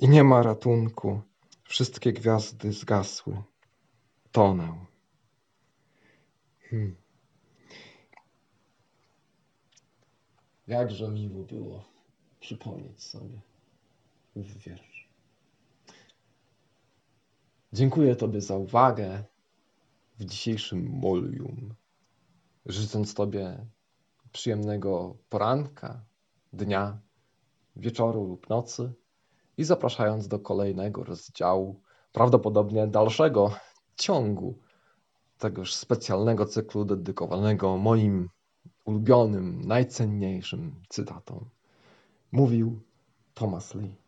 i nie ma ratunku, wszystkie gwiazdy zgasły, tonę. Hmm. Jakże miło było przypomnieć sobie ów wiersz. Dziękuję Tobie za uwagę w dzisiejszym molium. Życząc Tobie przyjemnego poranka, dnia, wieczoru lub nocy i zapraszając do kolejnego rozdziału, prawdopodobnie dalszego ciągu tegoż specjalnego cyklu dedykowanego moim ulubionym, najcenniejszym cytatom. Mówił Thomas Lee.